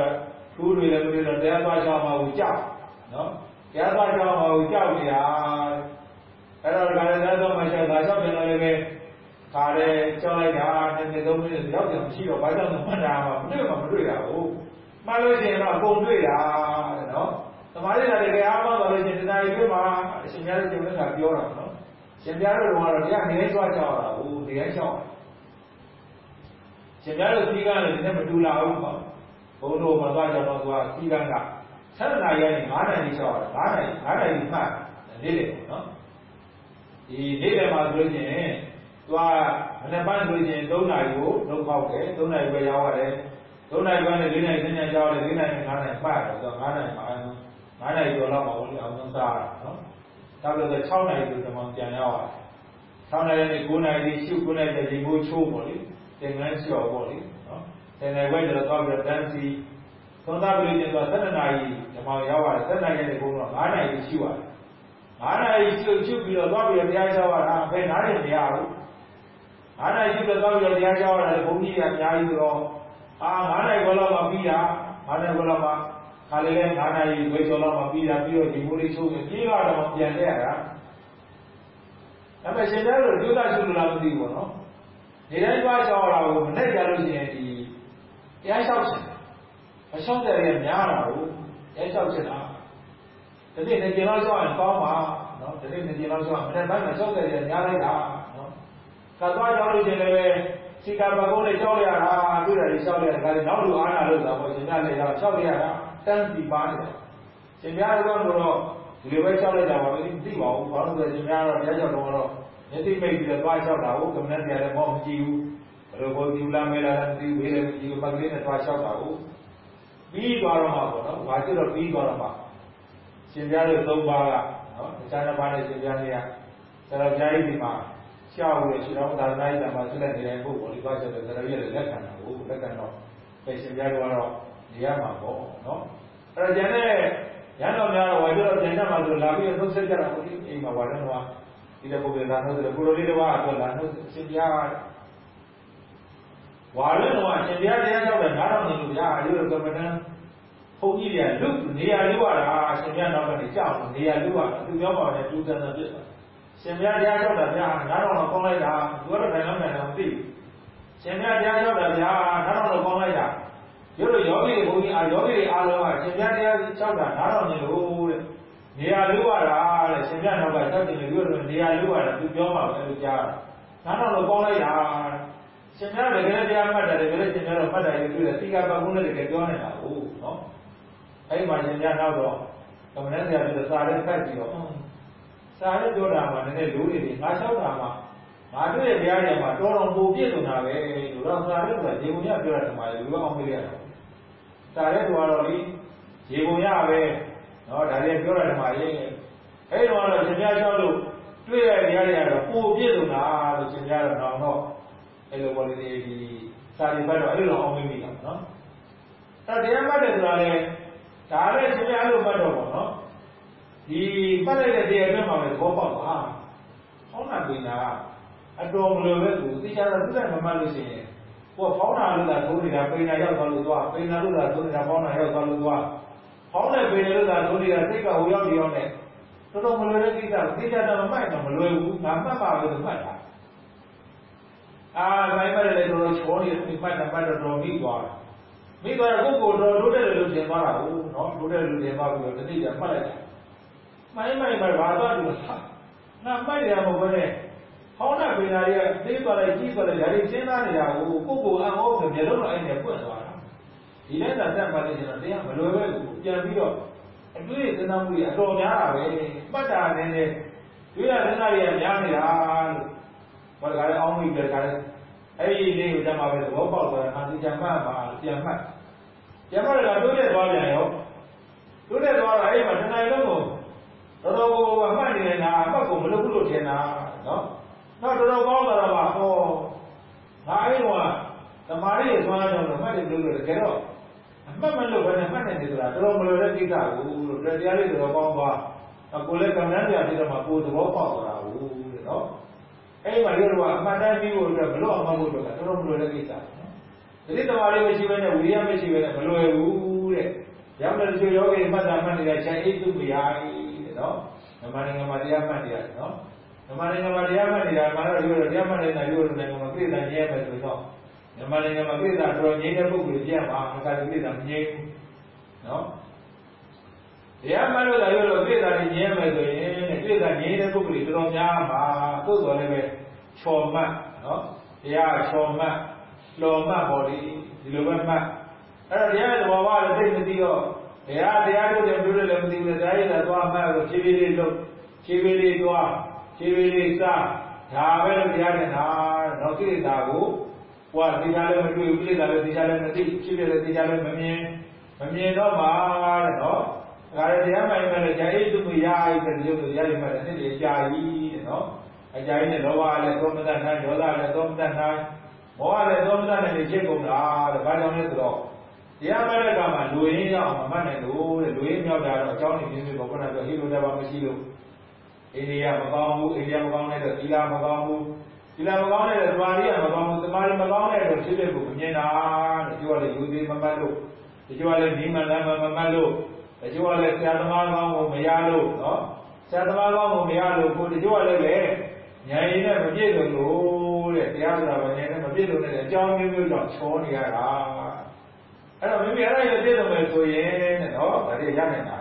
ထူးတွေလည်းမတွေ့တော့တရားသွားရှောက်မှကိုကြောက်နော်။တရားသွားရှောက်မှကိုကြောက်နေတာအဲ့တော့ဒါလည်းသာတော့မှရှောက်ဒါရှောက်ပြန်တော့လည်းပဲခါရဲကြောက်လိုက်တာနည်းနည်းသုံးမိနစ်ရောက်တယ်မရှိတော့ဘာကြောင့်မှတ်တာမှမတွေ့မှမတွေ့တာဟုတ်မှတ်လို့ရှိရင်တော့အကုန်တွေ့တာတဲ့နော်သမာဓိဓာတ်တွေအားပေါင်းသွားလို့ရှိရင်တရားတွေမှာအရှင်များတို့ကျုံနေတာပြောတာနော်ရှင်ပြားတို့ကတော့တရားနေကြွကြောက်တာဟိုနေရကြောက် ရှင်ပြားတို့စီကလည်းဒီနဲ့မတူလာဘူးပေါ့ဘုန်းတော်မှာသွားကြတော့သူကစီကက7နာရီကနေ9နာရီကြောက်တာ9နာရီ9နာရီမှတ်နေ့လေနော်ဒီနေ့လေမှာဆိုရင်သူကမနေ့ပိုင်းဆိုရင်3နာရီကိုလုံးပေါက်တယ်3နာရီပဲရောက်ရတယ်3နာရီကနေ4နာရီသင်္ကြန်ကြောက်တယ်4နာရီ9နာရီမှတ်တယ်ဆိုတော့9နာရီမှ9နာရီကျော်လောက်ပါဘူးလေအောင်ဆုံးစားတာနော်ဒါဆိုတော့6နာရီဆိုတော့ပြန်ရောက်ရတယ်6နာရီနဲ့9နာရီရှု9နာရီဒီဘိုးချိုးပေါ့လေ သင်္ကန်းလျှော်ပေါ့လေနော်သင်္ကန်းဝဲကျတော့တော့တန်းစီသုံးသပ်ပြီးကျတော့7နာရီဒီမှာရောက်ရတယ်7နာရီနဲ့ဘုန်းတော့9နာရီရှုရတယ်9နာရီရှုရှုပြီးတော့သွားပြီးတော့တရားကျော်ရတာဘယ်နားနေမရဘူး9နာရီရှုတော့သွားပြီးတော့တရားကျော်ရတယ်ဘုန်းကြီးကအများကြီးဆိုတော့အာ9နာရီဘယ်လောက်မှပြီးတာ9နာရီဘယ်လောက်မှခါလေးလဲ9နာရီဝေကျော်လောက်မှပြီးတာပြီးတော့ဒီမိုးလေးချိုးပြီးပြေးတော့ပြန်ခဲ့ရတာဒါပေမဲ့ရှင်ပြတို့ဒုက္ခရှုလို့လားမသိဘူးနော် နေတိုင်းသွားလျှောက်လာကိုမနဲ့ကြလို့ရှိရင်ဒီတရားလျှောက်ချင်မလျှောက်တဲ့ရဲ့များတာကိုတရားလျှောက်ချင်တာဒီနေ့နေကြလောက်လျှောက်ရင်ကောင်းပါနော်ဒီနေ့နေကြလောက်လျှောက်မနဲ့ဘက်မှာလျှောက်တဲ့ရဲ့များလိုက်တာနော်ကသွားလျှောက်လို့ရှိရင်လည်းစီကပကုန်းလေးလျှောက်ရတာတွေ့တယ်လျှောက်ရတာဒါလည်းနောက်လူအားနာလို့သာပေါ့ရှင်ပြလည်းလျှောက်ရတာတန်းစီပါနေတာရှင်ပြကတော့တော့ဒီလိုပဲလျှောက်လိုက်တာပါပဲသိပါဘူးဘာလို့လဲရှင်ပြတော့တရားလျှောက်တော့တော့ မျက်စိမိတ်ပြီးတော့သွားလျှောက်တာကိုကမ္ဘာတရားလည်းမောမကြည့်ဘူးဘယ်လိုကိုကြည့်လာမဲလာမသိဘူးဘေးလည်းမကြည့်ဘူးပတ်ကလေးနဲ့သွားလျှောက်တာကိုပြီးသွားတော့မှာပေါ့နော်ဘာဖြစ်တော့ပြီးသွားတော့မှာရှင်ပြတို့သုံးပါးကနော်တခြားတစ်ပါးနဲ့ရှင်ပြနေရဆရာပြားကြီးဒီမှာရှောက်လို့ရှင်တော်သာသနာ့ဓမ္မဆက်လက်နေတဲ့ပုဂ္ဂိုလ်ဒီပါချက်တဲ့ဆရာကြီးလည်းလက်ခံတာကိုလက်ခံတော့ပဲရှင်ပြတို့ကတော့နေရမှာပေါ့နော်အဲ့တော့ကျန်တဲ့ရန်တော်များတော့ဝါကျတော့ကျန်တဲ့မှာဆိုလာပြီးနှုတ်ဆက်ကြတာပေါ့ဒီအိမ်မှာဝါတော့ ဒီတဲ့ပုဂ္ဂိုလ်လာနှုတ်တယ်ကိုလိုလေးတစ်ပါးအတွက်လာနှုတ်အရှင်ပြားဝါလည်းတော့အရှင်ပြားတရားကြောက်တယ်နားတော်နေလို့ဗျာအဲဒီလိုကမ္မဋ္ဌာန်းဘုန်းကြီးတွေကလူနေရာလူရတာအရှင်ပြားနောက်ကနေကြောက်နေရာလူရတာသူပြောပါတယ်တူတန်တယ်ပြစ်တာရှင်ပြားတရားကြောက်တာဗျာနားတော်တော့ကောင်းလိုက်တာသူကတော့တိုင်လောက်တယ်တော့မသိဘူးရှင်ပြားတရားကြောက်တာဗျာနားတော်တော့ကောင်းလိုက်တာရုပ်လိုယောဂီတွေဘုန်းကြီးအားယောဂီတွေအားလုံးကရှင်ပြားတရားကြောက်တာနားတော်နေလို့တဲ့ နေရာလူရတာတဲ့ရှင်ပြနောက်ကတောက်တယ်လူရနေရာလူရတာသူပြောမှာပဲလို့ကြားတာနားတော့ကောင်းလိုက်တာရှင်ပြတကယ်တရားမှတ်တယ်တကယ်ရှင်ပြတော့မှတ်တယ်လို့တွေ့တယ်သီကပတ်ကုန်းနဲ့တကယ်ပြောနေတာဟုတ်နော်အဲ့မှာရှင်ပြနောက်တော့ကမ္မဏဆရာပြစာရဲဖတ်ပြီးတော့စာရဲပြောတာမှာနည်းနည်းလူတွေငါလျှောက်တာမှာငါတွေ့တဲ့တရားတွေမှာတော်တော်ပိုပြည့်စုံတာပဲလို့တော့စာရဲဆိုတာရေပုံရပြောတာဒီမှာလူကအောင်မေးရတာစာရဲကတော့လေရေပုံရပဲ နော်ဒါလည်းပြောရတယ်မှာရေးအဲ့တော့တော့ရှင်ပြလျှောက်လို့တွေ့ရတဲ့နေရာတွေကတော့ပိုပြည့်စုံတာလို့ရှင်ပြတော့တော့တော့အဲ့လိုပေါ်လေဒီစာရီဘက်တော့အဲ့လိုအောင်မမိတာနော်အဲ့တရားမှတ်တယ်ဆိုတာလေဒါလည်းရှင်ပြအဲ့လိုမှတ်တော့ပေါ့နော်ဒီမှတ်လိုက်တဲ့တရားအတွက်မှာပဲသဘောပေါက်ပါဟောင်းတာပြင်တာအတော်မလိုပဲသူသိချာတော့သူကမမှတ်လို့ရှိရင်ကိုကဖောင်းတာလို့သာသုံးနေတာပိန်တာရောက်သွားလို့သွားပိန်တာလို့သာသုံးနေတာဖောင်းတာရောက်သွားလို့သွား ဟောင်းတဲ့ပေတယ်လို့သာဒုနေတာစိတ်ကဟိုရောက်ဒီရောက်နဲ့ဒတော်တော်မလွယ်တဲ့ကိစ္စကိုသိချာတော့မမှတ်တော့မလွယ်ဘူးငါမှတ်ပါလို့မှတ်တာအာမိုင်းမရလည်းတော်တော်ချောနေတယ်မှတ်တယ်မှတ်တော့တော်မိသွားတယ်မိသွားတော့ကိုယ်ကိုတော်တိုးတယ်လို့ထင်သွားတာဟုတ်နော်တိုးတယ်လို့ထင်သွားပြီးတော့တတိယမှတ်လိုက်တာမိုင်းမိုင်းမှာဘာသွားလို့ငါမှတ်ရမှာဘယ်နဲ့ဟောင်းတဲ့ပင်နာတွေကသိသွားလိုက်ကြီးသွားလိုက်ဒါတွေစဉ်းစားနေတာကိုကိုကိုအံ့ဩလို့မျက်လုံးတော့အဲ့နဲ့ပွင့်သွား တာဒီနဲ့သာတက်မှလည်းကျွန်တော်တရားမလွယ်ပဲကိုပြန်ပြီးတော့အတွေ့အကြုံသနာမှုတွေအတော်များတာပဲမှတ်တာနဲ့နဲ့တွေ့ရတဲ့နာတွေကများနေတာလို့ဘာကြလဲအောင်းမိကြတယ်အဲ့ဒီလေးကိုတတ်မှာပဲသဘောပေါက်သွားတာအာဒီကြမှတ်ပါပြန်မှတ်ပြန်မှတ်တော့တိုးတက်သွားပြန်ရောတိုးတက်သွားတော့အဲ့မှာတဏှာလုံးကိုတော်တော်ကိုမှတ်နေနေတာအမှတ်ကိုမလုပ်ဘူးလို့ထင်တာနော်နောက်တော်တော်ကောင်းလာတော့မှဟောငါအဲ့တော့သမာဓိရဲ့သွားတော့မှတ်တယ်လို့တကယ်တော့အ မှတ်မလို့ဘယ်နဲ့မှတ်နိုင်တယ်ဆိုတာတော်တော်မလွယ်တဲ့ကိစ္စကိုလို့တရားလေးတော်ကောင်းသွားကိုယ်လည်းကံတန်းပြပြီးတော့မှကိုယ်သဘောပေါက်သွားတာဟုတ်တဲ့နော်အဲ့မှာတို့ကအမှန်တမ်းပြီးဖို့အတွက်ဘလို့အမှန်ဖို့အတွက်ကတော်တော်မလွယ်တဲ့ကိစ္စနော်ဒီတိသမารီမရှိဘဲနဲ့ဝိရိယမရှိဘဲနဲ့မလွယ်ဘူးတဲ့ရောက်တဲ့ချိုးယောဂီမှတ်တာမှတ်နေတာခြံအိတ်သူမရတဲ့နော်မြန်မာနိုင်ငံမှာတရားမှတ်နေရတယ်နော်မြန်မာနိုင်ငံမှာတရားမှတ်နေတာမှတော့ပြောတော့တရားမှတ်နေတာပြောလို့နိုင်ငံမှာပြည့်စုံရဲမယ်ဆိုတော့ မြန်မာနိုင်ငံမှာပြည့်စုံတော်ငြိမ်းတဲ့ပုဂ္ဂိုလ်ပြရမှာမကတည်းကပြည့်စုံငြိမ်းဘူးနော်တရားမှတ်လို့သာပြောလို့ပြည့်စုံငြိမ်းမယ်ဆိုရင်ပြည့်စုံငြိမ်းတဲ့ပုဂ္ဂိုလ်တွေတော်တော်များမှာသို့တော်လည်းပဲချော်မှတ်နော်တရားချော်မှတ်လော်မှတ်ပေါ်ဒီဒီလိုပဲမှတ်အဲ့တော့တရားရဲ့သဘောကလည်းသိမသိတော့တရားတရားတို့လည်းပြောလို့လည်းမသိဘူးတရားရည်သာသွားမှတ်လို့ဖြည်းဖြည်းလေးလုပ်ဖြည်းဖြည်းလေးသွားဖြည်းဖြည်းလေးစားဒါပဲလို့တရားနဲ့ဟာတော့ကိလေသာကို ဟိုကသိတာလည်းမတွေ့ဘူးကိလေသာလည်းသိတာလည်းမသိဖြစ်ဖြစ်လည်းသိတာလည်းမမြင်မမြင်တော့မှာတဲ့နော်ဒါရတရားမှန်မှလည်းကြာအိတုမရာအိတဲ့ရုပ်ကိုတရားရမှလည်းနှစ်လေကြာကြီးတဲ့နော်အကြာကြီးနဲ့လောဘလည်းသောမတတ်နိုင်ဒေါသလည်းသောမတတ်နိုင်မောဟလည်းသောမတတ်နိုင်နေဖြစ်ကုန်တာတဲ့ဘာကြောင့်လဲဆိုတော့တရားမှတဲ့ကမှာလူရင်းရောက်မမှတ်နိုင်လို့တဲ့လူရင်းမြောက်တာတော့အကြောင်းနေပြင်းပြပေါ်ကတော့ဟိလိုတဘာမရှိလို့အိန္ဒိယမကောင်းဘူးအိန္ဒိယမကောင်းတဲ့သီလမကောင်းဘူး သီလမကောင်းတဲ့သမာဓိကမကောင်းဘူးသမာဓိမကောင်းတဲ့တော့ဖြစ်ဖြစ်ကိုမမြင်တာတဲ့ပြောရလေယူသေးမမှတ်လို့ဒီပြောရလေဒီမှန်လည်းမမှတ်လို့ဒီပြောရလေဆရာသမားကောင်းကိုမရလို့နော်ဆရာသမားကောင်းကိုမရလို့ကိုဒီပြောရလေပဲဉာဏ်ရည်နဲ့မပြည့်စုံလို့တဲ့တရားဆိုတာပဲဉာဏ်နဲ့မပြည့်စုံတဲ့အကြောင်းမျိုးမျိုးကြောင့်ချောနေရတာအဲ့တော့မိမိအဲ့ဒါရပြည့်စုံမယ်ဆိုရင်တဲ့နော်ဒါတွေရနိုင်တာ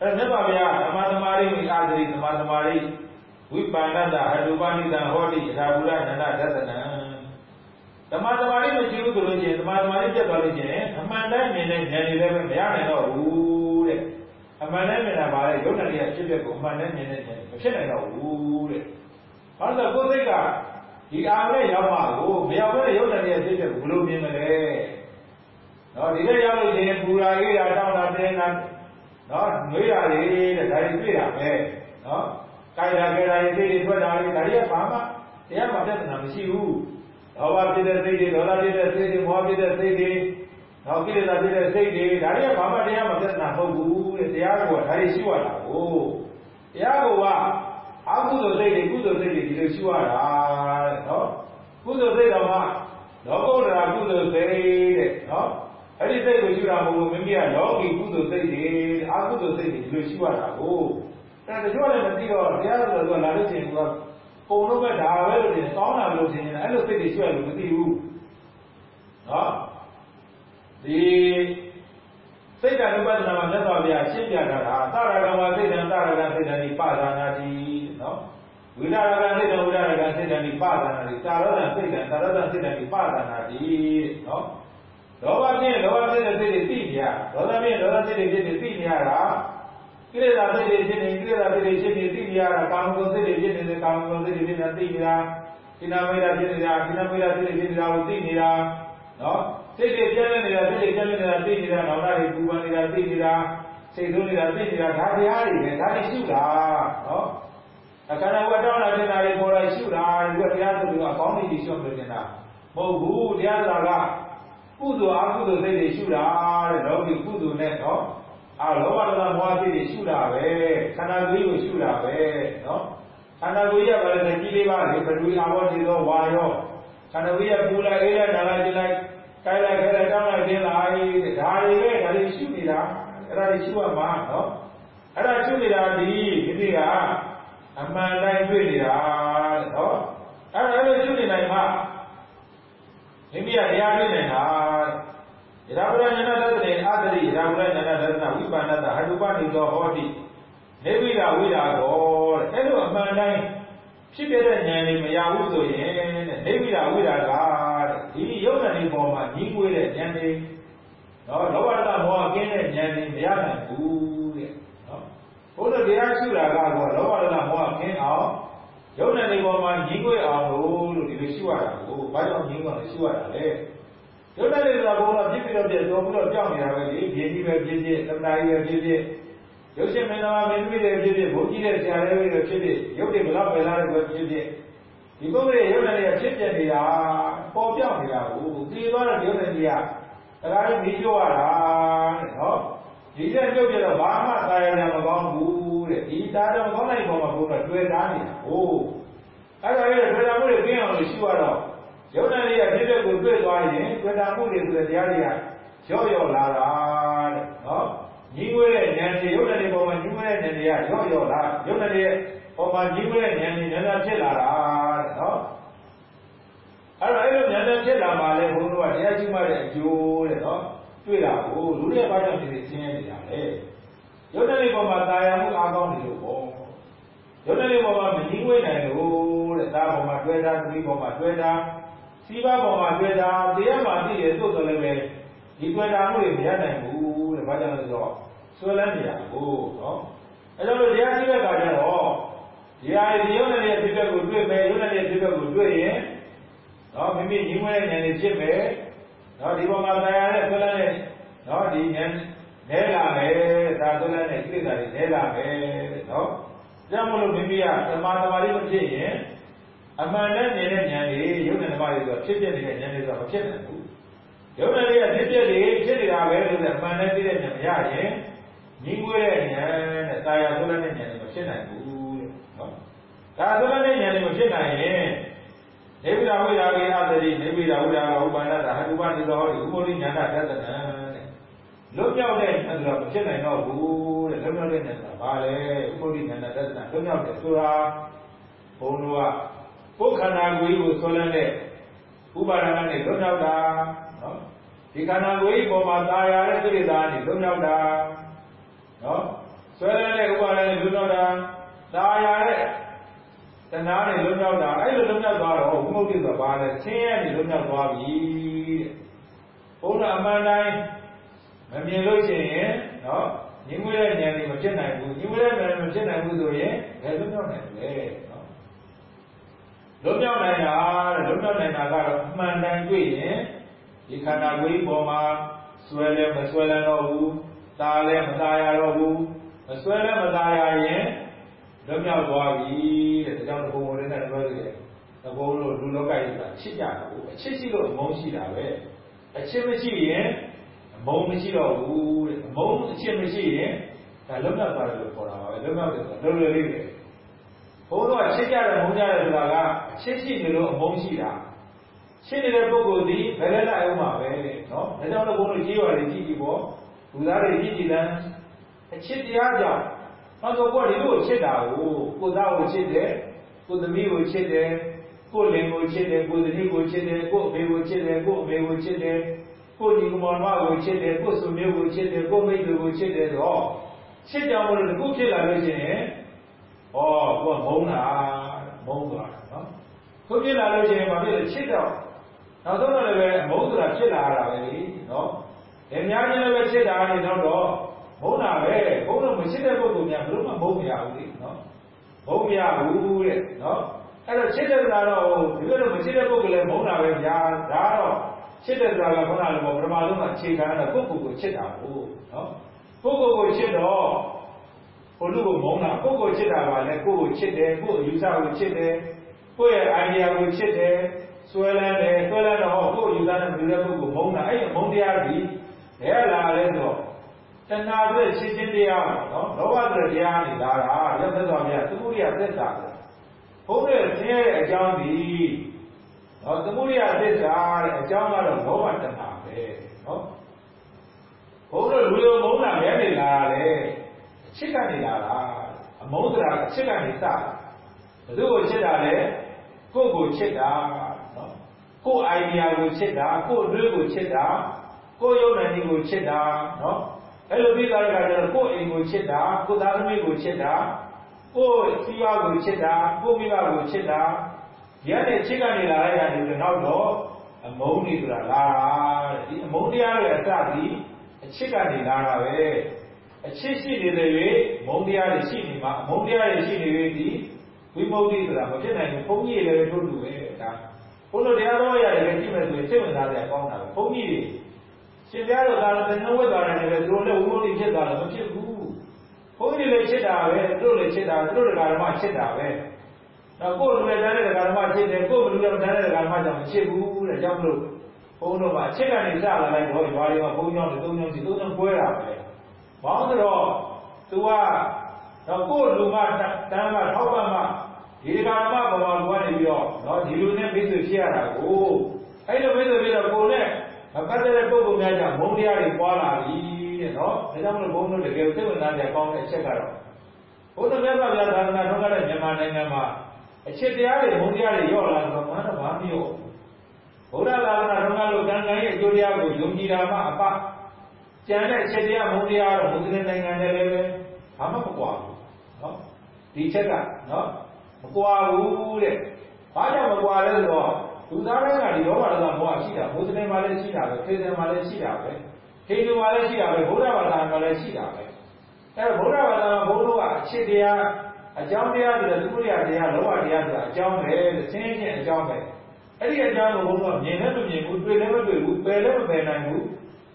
အဲ့မြတ်စွာဘုရားဓမ္မသမာဓိမိအာသရိဓမ္မသမာဓိ ဝိပါဏတဟတုပနိတံဟောတိသာဘုရနန္ဒဒသနံဓမ္မသမာဓိမရှိဘူးဆိုလို့ရှိရင်ဓမ္မသမာဓိပြတ်သွားလို့ရှိရင်အမှန်တိုင်းမြင်တဲ့ဉာဏ်တွေလည်းမရနိုင်တော့ဘူးတဲ့အမှန်တိုင်းမြင်တာပါလေယုတ်တန်ရဲ့အဖြစ်ပြက်ကိုအမှန်တိုင်းမြင်တဲ့ဉာဏ်မဖြစ်နိုင်တော့ဘူးတဲ့ဘာလို့ကိုယ်စိတ်ကဒီအာရုံနဲ့ရောက်မှာကိုမရောက်ဘဲယုတ်တန်ရဲ့အဖြစ်ပြက်ကိုဘယ်လိုမြင်မလဲနော်ဒီလိုရောက်လို့ရှိရင်ပူရာကြီးတာတောင်းတာတင်းတာနော်ငွေးတာတွေတဲ့ဒါတွေတွေ့တာပဲနော် ကြိုက်တာကြဲတာတွေသိတွေထွက်တာတွေဒါတွေကဘာမှတရားမှပြဿနာမရှိဘူးဒေါဘဖြစ်တဲ့စိတ်တွေဒေါသဖြစ်တဲ့စိတ်တွေမောဖြစ်တဲ့စိတ်တွေနောက်ကိလေသာဖြစ်တဲ့စိတ်တွေဒါတွေကဘာမှတရားမှပြဿနာမဟုတ်ဘူးတဲ့တရားကဒါတွေရှိရတာကိုတရားကအကုသိုလ်စိတ်တွေကုသိုလ်စိတ်တွေဒီလိုရှိရတာတဲ့နော်ကုသိုလ်စိတ်တော်မှာလောကုတ္တရာကုသိုလ်စိတ်တဲ့နော်အဲ့ဒီစိတ်ကိုရှိတာမဟုတ်ဘူးမိမိကလောကီကုသိုလ်စိတ်တွေအာကုသိုလ်စိတ်တွေဒီလိုရှိရတာကိုအဲ့ ဒါကြောင့်လည်းမသိတော့တရားဆိုတော့လာလို့ချင်းကပုံတော့ပဲဒါပဲလို့တင်ကောင်းတာလို့ထင်နေတာအဲ့လိုစိတ်တွေရှိရလို့မသိဘူးနော်ဒီစိတ်ဓာတ်ဥပဒနာမှာမြတ်စွာဘုရားရှင်းပြထားတာသရဂံဝစိတ်ဓာတ်သရဂံစိတ်ဓာတ်ဒီပဒါနာတိနော်ဝိဒရာဂံစိတ်ဓာတ်ဝိဒရာဂံစိတ်ဓာတ်ဒီပဒါနာတိသာရောဓံစိတ်ဓာတ်သာရောဓံစိတ်ဓာတ်ဒီပဒါနာတိနော်လောဘဖြစ်လောဘဖြစ်တဲ့စိတ်တွေသိနေရဒေါသဖြစ်ဒေါသစိတ်တွေဖြစ်နေသိနေရတာ ကိလေသာစိတ်တွေဖြစ်နေကိလေသာစိတ်တွေဖြစ်နေသိနေရတာကာမဂုဏ်စိတ်တွေဖြစ်နေတယ်ကာမဂုဏ်စိတ်တွေဖြစ်နေတာသိနေတာကိနာမိတ်တာဖြစ်နေတာကိနာမိတ်တာစိတ်တွေဖြစ်နေတာကိုသိနေတာနော်စိတ်တွေပြည့်နေတာစိတ်တွေပြည့်နေတာသိနေတာနောက်လာတွေပူပန်နေတာသိနေတာစိတ်ဆိုးနေတာသိနေတာဒါတရားတွေပဲဒါတွေရှုတာနော်အခန္ဓာဝတ္တောင်းလာတင်တာတွေပေါ်လာရှုတာဒီကတရားသူကအကောင်းကြီးရှုလို့တင်တာမဟုတ်ဘူးတရားဆိုတာကကုသိုလ်အကုသိုလ်စိတ်တွေရှုတာတဲ့လောကီကုသိုလ်နဲ့နော် အာလောဘဒေါသမောဟစိတ်တွေရှုတာပဲခန္ဓာကိုယ်ကိုရှုတာပဲနော်ခန္ဓာကိုယ်ရပါလေကြီးလေးပါလေပထဝီအာဘောတိသောဝါရောခန္ဓာကိုယ်ရပူလိုက်အေးလိုက်နာလိုက်ကြလိုက်ကိုက်လိုက်ခဲလိုက်တောင်းလိုက်တင်းလိုက်တဲ့ဒါတွေပဲဒါတွေရှုနေတာအဲ့ဒါတွေရှုရမှာနော်အဲ့ဒါရှုနေတာဒီမိမိကအမှန်တိုင်းတွေ့နေတာတဲ့နော်အဲ့ဒါလည်းရှုနေနိုင်မှာမိမိကတရားတွေ့နေတာယ ရာပရဉာဏသတ္တေအာတရိယရာပရဉာဏသတ္တဝိပန္နတဟတုပနိသောဟောတိနေဝိရာဝိရာကောတဲ့အဲ့လိုအမှန်တိုင်းဖြစ်ပြတဲ့ဉာဏ်လေးမရဘူးဆိုရင်တဲ့နေဝိရာဝိရာကတဲ့ဒီယုံနာနေပေါ်မှာညီးကွေးတဲ့ဉာဏ်လေးနော်လောဘတမောဟကင်းတဲ့ဉာဏ်လေးမရနိုင်ဘူးတဲ့နော်ဘုရားတရားရှုတာကတော့လောဘတမောဟကင်းအောင်ယုံနာနေပေါ်မှာညီးကွေးအောင်လို့လို့ဒီလိုရှုရတာကိုဘာကြောင့်ညီးကွေးအောင်ရှုရတာလဲ ယုံနာနေဆိုတာဘုရားဖြစ်ပြီးတော့ပြည့်တော်ပြီးတော့ကြောက်နေတာပဲလေပြင်းပြီးပဲပြင်းပြင်းသမဏကြီးပဲပြင်းပြင်းရုပ်ရှင်မင်းသားမင်းသမီးတွေဖြစ်ဖြစ်ဘုန်းကြီးတဲ့ဆရာလေးတွေဖြစ်ဖြစ်ရုပ်တွေဘလောက်ပဲလားတွေဖြစ်ဖြစ်ဒီပုဂ္ဂိုလ်ရဲ့ရုပ်နဲ့ဖြစ်ပြနေတာပေါ်ပြောင်းနေတာကိုသိသွားတဲ့ရုပ်နဲ့ကြီးကဒါကလည်းပြီးပြောရတာတဲ့နော်ဒီတဲ့ပြုတ်ပြတော့ဘာမှသာယာရမကောင်းဘူးတဲ့ဒီတာတော့ကောင်းတဲ့ပုံမှာဘုရားတွေ့တာနေတာဟိုအဲ့ဒါလေးတွေ့တာမှုတွေပြင်းအောင်လို့ရှိရတော့ ရုပ်နဲ့ကြီးကဖြစ်တဲ့ကိုတွေ့သွားရင်တွေ့တာမှုတွေဆိုတဲ့တရားတွေကရော့ရော့လာတာတဲ့နော်ညီဝဲတဲ့ဉာဏ်တွေရုပ်နဲ့ပုံမှာညီဝဲတဲ့ဉာဏ်တွေကရော့ရော့လာရုပ်နဲ့ရဲ့ပုံမှာညီဝဲတဲ့ဉာဏ်တွေဉာဏ်သာဖြစ်လာတာတဲ့နော်အဲ့တော့အဲ့လိုဉာဏ်သာဖြစ်လာမှလည်းဘုန်းတော်ကတရားရှိမှတဲ့အကျိုးတဲ့နော်တွေ့တာကိုလူတွေဘာကြောင့်ဒီလိုဆင်းရဲနေတာလဲရုပ်နဲ့ပုံမှာတာယာမှုအားကောင်းနေလို့ပေါ့ရုပ်နဲ့ပုံမှာမညီဝဲနိုင်လို့တဲ့ဒါပုံမှာတွေ့တာသမီးပုံမှာတွေ့တာ စီးပါပုံမှာတွေ့တာတရားမှသိတယ်သို့တော်လည်းပဲဒီတွေ့တာမှုတွေမရနိုင်ဘူးတဲ့ဘာကြောင့်လဲဆိုတော့ဆွဲလန်းနေရကိုနော်အဲဒါလို့တရားရှိတဲ့အခါကျတော့ဒီဟာဒီရုပ်နဲ့ဖြစ်တဲ့ကိုတွေ့မယ်ရုပ်နဲ့ဖြစ်တဲ့ကိုတွေ့ရင်နော်မိမိညီမရဲ့ဉာဏ်နဲ့ဖြစ်မယ်နော်ဒီပေါ်မှာတရားနဲ့ဆွဲလန်းတဲ့နော်ဒီဉာဏ်နဲလာမယ်ဒါဆွဲလန်းတဲ့ကိစ္စတွေနဲလာမယ်နော်ဒါမှမဟုတ်မိမိကသမာသမာဓိမဖြစ်ရင် အမှန်နဲ့နေတဲ့ဉာဏ်တွေရုပ်နဲ့ဓမ္မတွေဆိုဖြစ်ဖြစ်နေတဲ့ဉာဏ်တွေဆိုမဖြစ်နိုင်ဘူးရုပ်နဲ့လေးကဖြစ်ဖြစ်တွေဖြစ်နေတာပဲလို့လည်းအမှန်နဲ့သိတဲ့ဉာဏ်မရရင်ညီငွေတဲ့ဉာဏ်နဲ့တာယာသုလတဲ့ဉာဏ်တွေမဖြစ်နိုင်ဘူးတဲ့နော်ဒါသုလတဲ့ဉာဏ်တွေမဖြစ်နိုင်ရင်နေဗိဒဝိရာဂေအတတိနေဗိဒဝိရာဂဥပါဒတာဟတုပနိသောဟောဒီဥမောရိဉာဏတသနံတဲ့လွတ်မြောက်တဲ့ဉာဏ်ဆိုတာမဖြစ်နိုင်တော့ဘူးတဲ့လွတ်မြောက်တဲ့ဉာဏ်ဆိုတာဘာလဲဥမောရိဉာဏတသနံလွတ်မြောက်တယ်ဆိုတာဘုံတော်က ကိုယ်ခန္ဓာကိုယ်ကိုဆွဲလန်းတဲ့ဥပါဒနာနဲ့လွတ်မြောက်တာနော်ဒီခန္ဓာကိုယ်ဤပေါ်မှာตายရတဲ့ကိလေသာတွေလွတ်မြောက်တာနော်ဆွဲလန်းတဲ့ဥပါဒနဲ့လွတ်မြောက်တာตายရတဲ့တဏှာနဲ့လွတ်မြောက်တာအဲ့လိုလွတ်မြောက်သွားတော့ဝိမု ക്തി ဆိုတာဘာလဲဆင်းရဲနေလွတ်မြောက်သွားပြီတဲ့ဘုရားအမှန်တိုင်းမမြင်လို့ရှိရင်နော်ညီမရဲ့ဉာဏ်นี่မဖြစ်နိုင်ဘူးညီမရဲ့ဉာဏ်မဖြစ်နိုင်ဘူးဆိုရင်ဘယ်လွတ်မြောက်နိုင်လဲနော် လွတ်မြောက်နိုင်တာတဲ့လွတ်မြောက်နိုင်တာကတော့အမှန်တိုင်းတွေ့ရင်ဒီခန္ဓာကိုယ်ပေါ်မှာဆွဲလဲမဆွဲလဲတော့ဘူးตาလဲမตาရတော့ဘူးမဆွဲလဲမตาရရင်လွတ်မြောက်သွားပြီတဲ့ဒါကြောင့်ဘုံဘုံနဲ့ပြောရတယ်သဘောလို့လူလောကကြီးကချစ်ကြတာဘူးအချစ်ရှိလို့အမုန်းရှိတာပဲအချစ်မရှိရင်အမုန်းမရှိတော့ဘူးတဲ့အမုန်းအချစ်မရှိရင်ဒါလွတ်မြောက်သွားတယ်လို့ခေါ်တာပါပဲလွတ်မြောက်တယ်ဆိုတာလွယ်လွယ်လေးပဲ ဘုန်းတော်ကချစ်ကြတယ်မုန်းကြတယ်ဆိုတာကအချစ်ရှိနေလို့အမုန်းရှိတာရှင်းနေတဲ့ပုဂ္ဂိုလ်ဒီဘယ်လဲလိုက်အောင်ပါပဲနော်ဒါကြောင့်လည်းဘုန်းတော်ကြီးရတယ်ကြည့်ကြည့်ပေါ့လူသားတွေကြည့်ကြည့်လမ်းအချစ်တရားကြောင့်ဘာလို့ကိုယ်ဒီလိုချစ်တာကိုကိုသားကိုချစ်တယ်ကိုသမီးကိုချစ်တယ်ကိုလင်ကိုချစ်တယ်ကိုသမီးကိုချစ်တယ်ကိုအမေကိုချစ်တယ်ကိုအမေကိုချစ်တယ်ကိုညီကမောင်မကိုချစ်တယ်ကိုဆွေမျိုးကိုချစ်တယ်ကိုမိတ်ကိုချစ်တယ်တော့ချစ်ကြောင်လို့တခုဖြစ်လာလို့ရှိရင် ဩကိုကမုန်းတာမုန်းသွားတာနော်ခုဖြစ်လာလို့ရှိရင်ဘာဖြစ်လဲချစ်တော့နောက်ဆုံးတော့လည်းပဲမုန်းဆိုတာဖြစ်လာတာပဲလေနော်အများကြီးလည်းပဲချစ်တာနေတော့တော့မုန်းတာပဲဘုန်းတော်မချစ်တဲ့ပုဂ္ဂိုလ်များဘယ်လိုမှမုန်းမရဘူးလေနော်မုန်းမရဘူးတဲ့နော်အဲ့တော့ချစ်တဲ့ဆိုတာတော့ဒီလိုတော့မချစ်တဲ့ပုဂ္ဂိုလ်လည်းမုန်းတာပဲညာဒါတော့ချစ်တဲ့ဆိုတာကခုနကလိုပထမဆုံးကအခြေခံတော့ပုဂ္ဂိုလ်ကိုချစ်တာကိုနော်ပုဂ္ဂိုလ်ကိုချစ်တော့ ဘုလူကိုမုန်းတာပုဂ္ဂိုလ်ချစ်တာကလည်းကိုယ့်ကိုချစ်တယ်ကိုယ့်အယူဆကိုချစ်တယ်ကိုယ့်ရဲ့ idea ကိုချစ်တယ်ဆွဲလန်းတယ်ဆွဲလန်းတော့ကိုယ့်ယူသားနဲ့မတူတဲ့ပုဂ္ဂိုလ်မုန်းတာအဲ့ဒီမုန်းတရားကြီးဘယ်လာလဲဆိုတော့တဏှာဆိုတဲ့ရှင်းချင်းတရားပေါ့နော်လောဘဆိုတဲ့တရားနေလာတာရက်သက်တော်မြတ်သမုဒိယသစ္စာကိုဘုန်းရဲ့ဆင်းရဲတဲ့အကြောင်းဒီနော်သမုဒိယသစ္စာတဲ့အကြောင်းကတော့လောဘတဏှာပဲနော်ဘုန်းတို့လူလိုမုန်းတာဘယ်နေလာလဲအ ချစ်ကနေလာတာအမုန်းဆိုတာအချစ်ကနေစတာဘယ်သူ့ကိုချစ်တာလဲကိုယ့်ကိုချစ်တာနော်ကိုယ့် idea ကိုချစ်တာကိုယ့်တွေးကိုချစ်တာကိုယ့်ယုံနာနည်းကိုချစ်တာနော်အဲ့လိုပြီးသွားတဲ့အခါကျတော့ကိုယ့်အိမ်ကိုချစ်တာကိုယ့်သားသမီးကိုချစ်တာကိုယ့်စီးပွားကိုချစ်တာကိုယ့်မိဘကိုချစ်တာဒီကနေချစ်ကနေလာလိုက်တာဒီနောက်တော့အမုန်းနေဆိုတာလာတာဒီအမုန်းတရားတွေအစသည်အချစ်ကနေလာတာပဲ အချစ်ရှိနေတဲ့၍မုန်းတရားတွေရှိနေမှာအမုန်းတရားတွေရှိနေ၍ဒီဝိမု ക്തി ဆိုတာမဖြစ်နိုင်ဘူးဘုန်းကြီးတွေလည်းထို့တူပဲဒါဘုန်းတော်တရားတော်ရတယ်လည်းကြည့်မယ်ဆိုရင်စိတ်ဝင်စားတဲ့အကောင်းတာပဲဘုန်းကြီးတွေရှင်ပြားတော်သာလည်းနှုတ်ဝဲသွားတယ်လည်းသူတို့လည်းဝိမု ക്തി ဖြစ်သွားတယ်မဖြစ်ဘူးဘုန်းကြီးတွေလည်းချစ်တာပဲသူတို့လည်းချစ်တာသူတို့ဓမ္မချစ်တာပဲတော့ကိုယ်လူနဲ့တန်းတဲ့ဓမ္မချစ်တယ်ကိုယ်မလူနဲ့တန်းတဲ့ဓမ္မကြောင့်မချစ်ဘူးတဲ့ကြောင့်မလို့ဘုန်းတော်ကအချစ်ကနေစလာလိုက်တော့ရွာတွေမှာဘုန်းကြောင့်သုံးကြောင့်ဒီသုံးကြောင့်ကွဲတာပဲ ဘာလို့ဆိုတော့သူကတော့ကိုယ်လူမတန်းကထောက်ပံ့မှဒီဓမ္မဘဝလူကနေပြီးတော့နော်ဒီလူနဲ့မိတ်ဆွေဖြစ်ရတာကိုအဲ့လိုမိတ်ဆွေဖြစ်တော့ကိုယ်နဲ့မပတ်သက်တဲ့ပုဂ္ဂိုလ်များကြောင့်မုန်းတရားတွေပွားလာပြီတဲ့နော်ဒါကြောင့်မလို့ဘုန်းတို့တကယ်စိတ်ဝင်စားတဲ့ကောင်းတဲ့အချက်ကတော့ဘုရားမြတ်စွာဘုရားသာသနာတော်ကလည်းမြန်မာနိုင်ငံမှာအချက်တရားတွေမုန်းတရားတွေရော့လာတော့မှတော့ဘာမရော့ဘုရားသာသနာတော်ကလို့ကံကံရဲ့အကျိုးတရားကိုယုံကြည်တာမှအပ ကျန်တဲ့အချက်တရားမုန်းတရားတော့မွတ်စလင်နိုင်ငံတွေလည်းပဲဘာမှမကွာဘူးနော်ဒီချက်ကနော်မကွာဘူးတဲ့ဘာကြောင့်မကွာလဲဆိုတော့လူသားတိုင်းကဒီလောဘဒေါသမောဟရှိတာမွတ်စလင်မှာလည်းရှိတာပဲခရစ်ယာန်မှာလည်းရှိတာပဲဟိန္ဒူမှာလည်းရှိတာပဲဗုဒ္ဓဘာသာမှာလည်းရှိတာပဲအဲဗုဒ္ဓဘာသာမှာဘုန်းတော်ကအချစ်တရားအကြောင်းတရားဆိုတဲ့သုရိယတရားလောဘတရားဆိုတာအကြောင်းပဲဆင်းရဲခြင်းအကြောင်းပဲအဲ့ဒီအကြောင်းကိုဘုန်းတော်မြင်လည်းမမြင်ဘူးတွေ့လည်းမတွေ့ဘူးပယ်လည်းမပယ်နိုင်ဘူး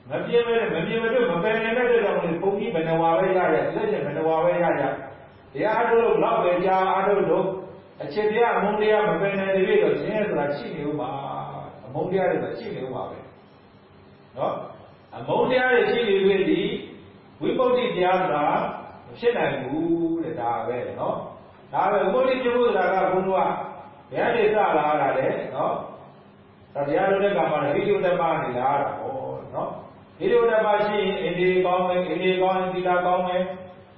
မပြင်းမဲမပြင်းမတွေ့မပယ်နိုင်တဲ့အတွက်ကြောင့်ဘုန်းကြီးဘယ်နှဝါပဲရရလက်ချက်ဘယ်နှဝါပဲရရတရားအားထုတ်လို့လောက်ပဲကြာအားထုတ်လို့အချက်တရားအမုန်းတရားမပယ်နိုင်တဲ့ပြီးတော့ဆင်းရဲဆိုတာရှိနေဦးမှာအမုန်းတရားတွေရှိနေဦးမှာပဲနော်အမုန်းတရားတွေရှိနေပြီဒီဝိပုဒ္ဓိတရားဆိုတာမဖြစ်နိုင်ဘူးတဲ့ဒါပဲနော်ဒါပဲဝိပုဒ္ဓိဖြစ်ဖို့ဆိုတာကဘုန်းတော်ကဘယ်ကနေစလာတာလဲနော်ဒါတရားတော်တဲ့ကမှာဗီဒီယိုတက်ပါနေလာတာဟောနော်ဗီ ဒီယိုတက်ပါရှိရင်အိန္ဒိကောင်းမယ်အိန္ဒိကောင်းရင်သီလကောင်းမယ်